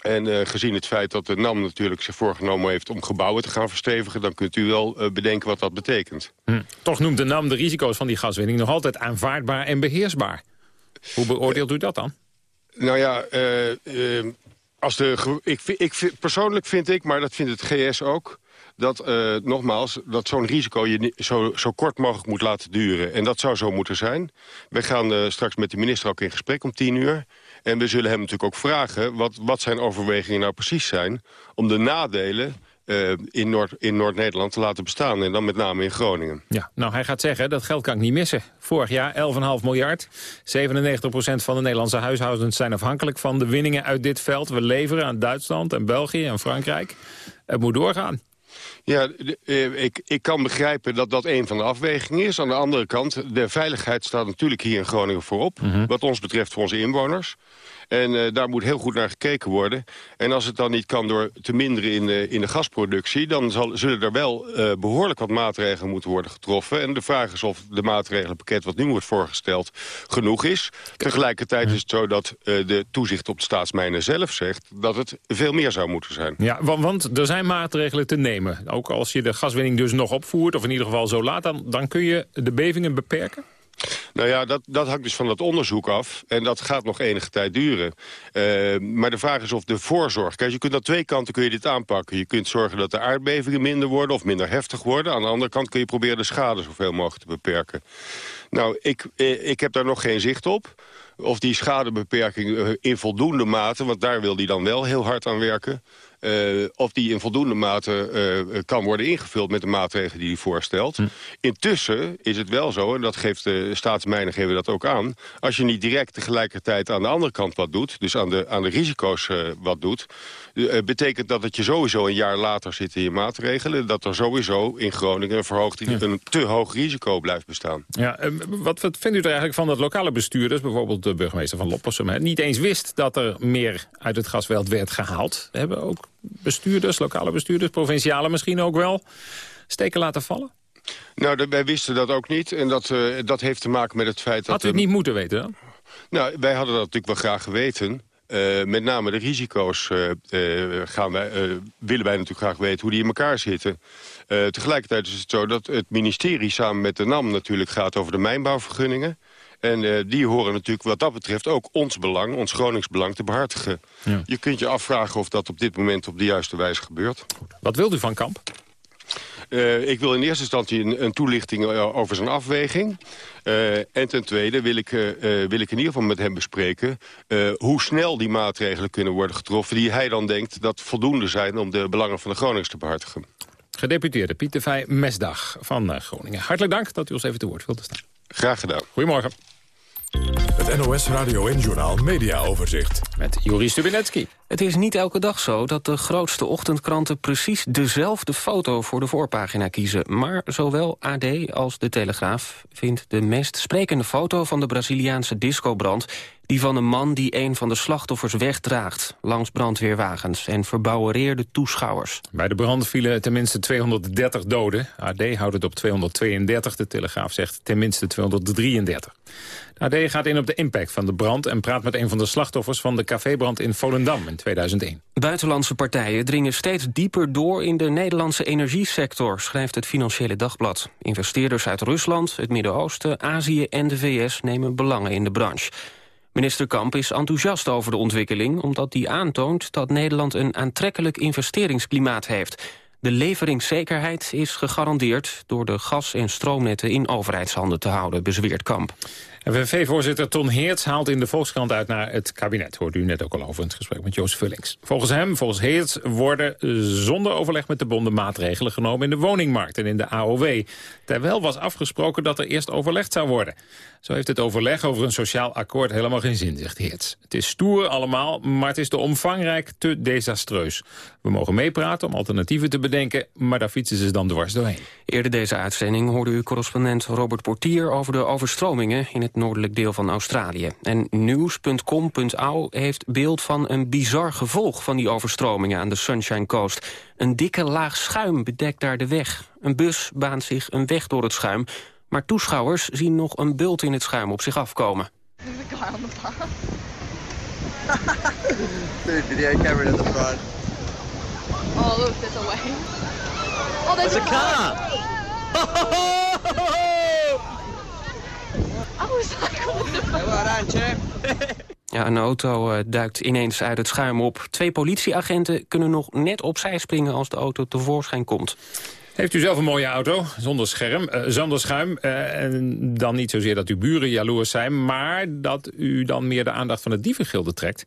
En gezien het feit dat de NAM natuurlijk zich voorgenomen heeft om gebouwen te gaan verstevigen... dan kunt u wel bedenken wat dat betekent. Hm. Toch noemt de NAM de risico's van die gaswinning nog altijd aanvaardbaar en beheersbaar. Hoe beoordeelt u dat dan? Nou ja, uh, als de, ik, ik, persoonlijk vind ik, maar dat vindt het GS ook... dat, uh, nogmaals, dat zo'n risico je zo, zo kort mogelijk moet laten duren. En dat zou zo moeten zijn. We gaan uh, straks met de minister ook in gesprek om tien uur. En we zullen hem natuurlijk ook vragen wat, wat zijn overwegingen nou precies zijn... om de nadelen uh, in Noord-Nederland Noord te laten bestaan. En dan met name in Groningen. Ja, nou hij gaat zeggen, dat geld kan ik niet missen. Vorig jaar 11,5 miljard. 97% van de Nederlandse huishoudens zijn afhankelijk van de winningen uit dit veld. We leveren aan Duitsland en België en Frankrijk. Het moet doorgaan. Ja, ik, ik kan begrijpen dat dat een van de afwegingen is. Aan de andere kant, de veiligheid staat natuurlijk hier in Groningen voorop. Mm -hmm. Wat ons betreft voor onze inwoners. En uh, daar moet heel goed naar gekeken worden. En als het dan niet kan door te minderen in de, in de gasproductie... dan zal, zullen er wel uh, behoorlijk wat maatregelen moeten worden getroffen. En de vraag is of de maatregelenpakket wat nu wordt voorgesteld genoeg is. Tegelijkertijd is het zo dat de toezicht op de staatsmijnen zelf zegt... dat het veel meer zou moeten zijn. Ja, want, want er zijn maatregelen te nemen. Ook als je de gaswinning dus nog opvoert, of in ieder geval zo laat... dan kun je de bevingen beperken? Nou ja, dat, dat hangt dus van dat onderzoek af. En dat gaat nog enige tijd duren. Uh, maar de vraag is of de voorzorg... Kijk, je kunt aan twee kanten kun je dit aanpakken. Je kunt zorgen dat de aardbevingen minder worden of minder heftig worden. Aan de andere kant kun je proberen de schade zoveel mogelijk te beperken. Nou, ik, ik heb daar nog geen zicht op. Of die schadebeperking in voldoende mate... want daar wil hij dan wel heel hard aan werken... Uh, of die in voldoende mate uh, kan worden ingevuld met de maatregelen die hij voorstelt. Hm. Intussen is het wel zo, en dat geeft de staatsmijnen geven dat ook aan... als je niet direct tegelijkertijd aan de andere kant wat doet... dus aan de, aan de risico's uh, wat doet... betekent dat dat je sowieso een jaar later zit in je maatregelen... dat er sowieso in Groningen een, verhoogd, ja. een te hoog risico blijft bestaan. Ja, wat, wat vindt u er eigenlijk van dat lokale bestuurders... bijvoorbeeld de burgemeester van Loppersum... niet eens wist dat er meer uit het gasveld werd gehaald? We hebben ook bestuurders, lokale bestuurders, provinciale misschien ook wel, steken laten vallen? Nou, wij wisten dat ook niet. En dat, uh, dat heeft te maken met het feit dat... Had u het niet moeten weten dan? Nou, wij hadden dat natuurlijk wel graag geweten. Eh, met name de risico's eh, eh, gaan wij, willen wij natuurlijk graag weten hoe die in elkaar zitten. Tegelijkertijd is het zo dat het ministerie samen met de NAM natuurlijk gaat over de mijnbouwvergunningen. En die horen natuurlijk wat dat betreft ook ons belang, ons Groningsbelang te behartigen. Ja. Je kunt je afvragen of dat op dit moment op de juiste wijze gebeurt. Wat wilt u van Kamp? Eh, ik wil in eerste instantie een, een toelichting eh, over zijn afweging. Eh, en ten tweede wil ik, wil ik in ieder geval met hem bespreken... hoe snel die maatregelen kunnen worden getroffen... die hij dan denkt dat voldoende zijn om de belangen van de Groningers te behartigen. Gedeputeerde Pieter Vij Mesdag van Groningen. Hartelijk dank dat u ons even te woord wilde staan. Graag gedaan. Goedemorgen. Het NOS Radio en Journaal Media Overzicht. Met Juri Stubinetski. Het is niet elke dag zo dat de grootste ochtendkranten precies dezelfde foto voor de voorpagina kiezen. Maar zowel AD als De Telegraaf vindt de meest sprekende foto van de Braziliaanse discobrand die van een man die een van de slachtoffers wegdraagt langs brandweerwagens en verbouwereerde toeschouwers. Bij de brand vielen tenminste 230 doden. AD houdt het op 232, de Telegraaf zegt tenminste 233. AD gaat in op de impact van de brand... en praat met een van de slachtoffers van de cafébrand in Volendam in 2001. Buitenlandse partijen dringen steeds dieper door in de Nederlandse energiesector, schrijft het Financiële Dagblad. Investeerders uit Rusland, het Midden-Oosten, Azië en de VS nemen belangen in de branche. Minister Kamp is enthousiast over de ontwikkeling... omdat die aantoont dat Nederland een aantrekkelijk investeringsklimaat heeft. De leveringszekerheid is gegarandeerd... door de gas- en stroomnetten in overheidshanden te houden, bezweert Kamp. FNV-voorzitter Ton Heerts haalt in de Volkskrant uit naar het kabinet. Hoorde u net ook al over in het gesprek met Joost Vullings. Volgens hem, volgens Heerts, worden zonder overleg met de bonden maatregelen genomen in de woningmarkt en in de AOW. Terwijl was afgesproken dat er eerst overlegd zou worden. Zo heeft het overleg over een sociaal akkoord helemaal geen zin, zegt Heerts. Het is stoer allemaal, maar het is te omvangrijk te desastreus. We mogen meepraten om alternatieven te bedenken, maar daar fietsen ze dan dwars doorheen. Eerder deze uitzending hoorde u correspondent Robert Portier over de overstromingen in het noordelijk deel van Australië. En nieuws.com.au heeft beeld van een bizar gevolg van die overstromingen aan de Sunshine Coast. Een dikke laag schuim bedekt daar de weg. Een bus baant zich een weg door het schuim, maar toeschouwers zien nog een bult in het schuim op zich afkomen. There's a guy on the bus. Dude, video camera in the front. Oh, look, there's a wave. Oh, there's, There's a car. I was like, what the fuck? well done, champ. Ja, een auto eh, duikt ineens uit het schuim op. Twee politieagenten kunnen nog net opzij springen als de auto tevoorschijn komt. Heeft u zelf een mooie auto, zonder, scherm, eh, zonder schuim... eh, en dan niet zozeer dat uw buren jaloers zijn... maar dat u dan meer de aandacht van het dievengilde trekt...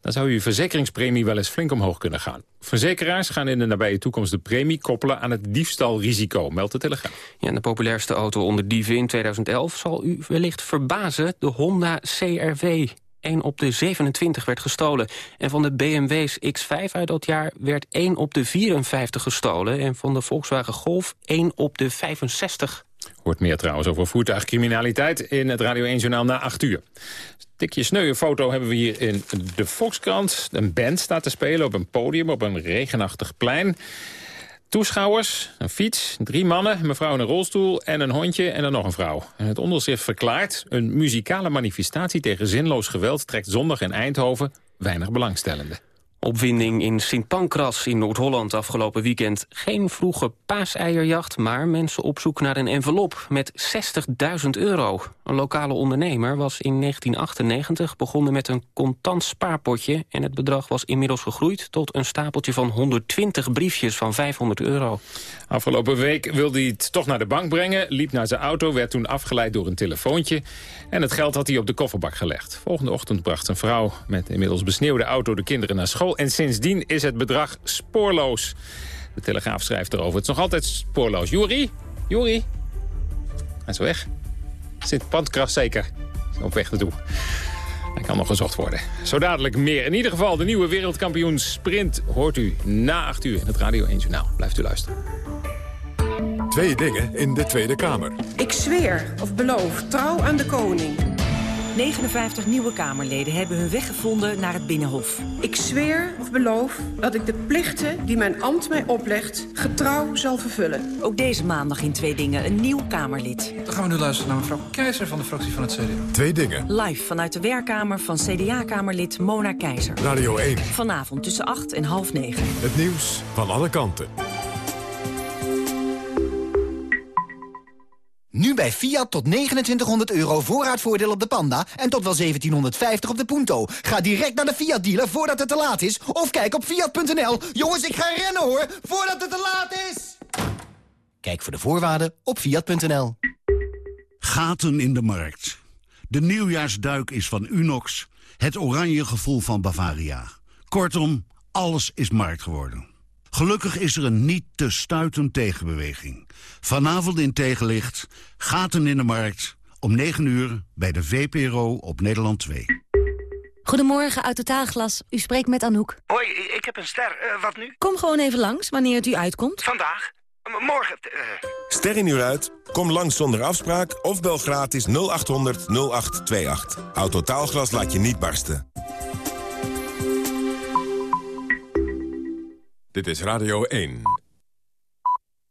dan zou uw verzekeringspremie wel eens flink omhoog kunnen gaan. Verzekeraars gaan in de nabije toekomst de premie koppelen... aan het diefstalrisico, meldt de Telegraaf. Ja, de populairste auto onder dieven in 2011 zal u wellicht verbazen. De Honda CRV. 1 op de 27 werd gestolen. En van de BMW's X5 uit dat jaar werd 1 op de 54 gestolen. En van de Volkswagen Golf 1 op de 65. Hoort meer trouwens over voertuigcriminaliteit in het Radio 1 Journaal na 8 uur. Tikje sneuwe foto hebben we hier in de Volkskrant. Een band staat te spelen op een podium op een regenachtig plein. Toeschouwers, een fiets, drie mannen, een mevrouw in een rolstoel en een hondje en dan nog een vrouw. Het onderschrift verklaart, een muzikale manifestatie tegen zinloos geweld trekt zondag in Eindhoven weinig belangstellenden. Opwinding in Sint Pancras in Noord-Holland afgelopen weekend. Geen vroege paaseierjacht, maar mensen op zoek naar een envelop met 60.000 euro. Een lokale ondernemer was in 1998 begonnen met een contant spaarpotje... en het bedrag was inmiddels gegroeid tot een stapeltje van 120 briefjes van 500 euro. Afgelopen week wilde hij het toch naar de bank brengen, liep naar zijn auto... werd toen afgeleid door een telefoontje en het geld had hij op de kofferbak gelegd. Volgende ochtend bracht een vrouw met inmiddels besneeuwde auto de kinderen naar school... en sindsdien is het bedrag spoorloos. De Telegraaf schrijft erover. Het is nog altijd spoorloos. Juri? Juri? Hij is weg. Sint Pancras zeker. Op weg naartoe. Hij kan nog gezocht worden. Zo dadelijk meer. In ieder geval, de nieuwe wereldkampioen sprint hoort u na 8 uur in het Radio 1 Journaal. Blijft u luisteren. Twee dingen in de Tweede Kamer. Ik zweer of beloof trouw aan de koning. 59 nieuwe Kamerleden hebben hun weg gevonden naar het Binnenhof. Ik zweer of beloof dat ik de plichten die mijn ambt mij oplegt... getrouw zal vervullen. Ook deze maandag in Twee Dingen een nieuw Kamerlid. Dan gaan we nu luisteren naar mevrouw Keizer van de fractie van het CDA. Twee Dingen. Live vanuit de werkkamer van CDA-kamerlid Mona Keizer. Radio 1. Vanavond tussen 8 en half 9. Het nieuws van alle kanten. Nu bij Fiat tot 2900 euro voorraadvoordeel op de Panda en tot wel 1750 op de Punto. Ga direct naar de Fiat dealer voordat het te laat is of kijk op fiat.nl. Jongens, ik ga rennen hoor, voordat het te laat is. Kijk voor de voorwaarden op fiat.nl. Gaten in de markt. De nieuwjaarsduik is van Unox, het oranje gevoel van Bavaria. Kortom, alles is markt geworden. Gelukkig is er een niet te stuitend tegenbeweging. Vanavond in tegenlicht, gaten in de markt, om 9 uur bij de VPRO op Nederland 2. Goedemorgen, uit Totaalglas. U spreekt met Anouk. Hoi, ik heb een ster. Uh, wat nu? Kom gewoon even langs, wanneer het u uitkomt. Vandaag? M morgen? Uh... Ster in uur uit? Kom langs zonder afspraak of bel gratis 0800 0828. Autotaalglas laat je niet barsten. Dit is Radio 1.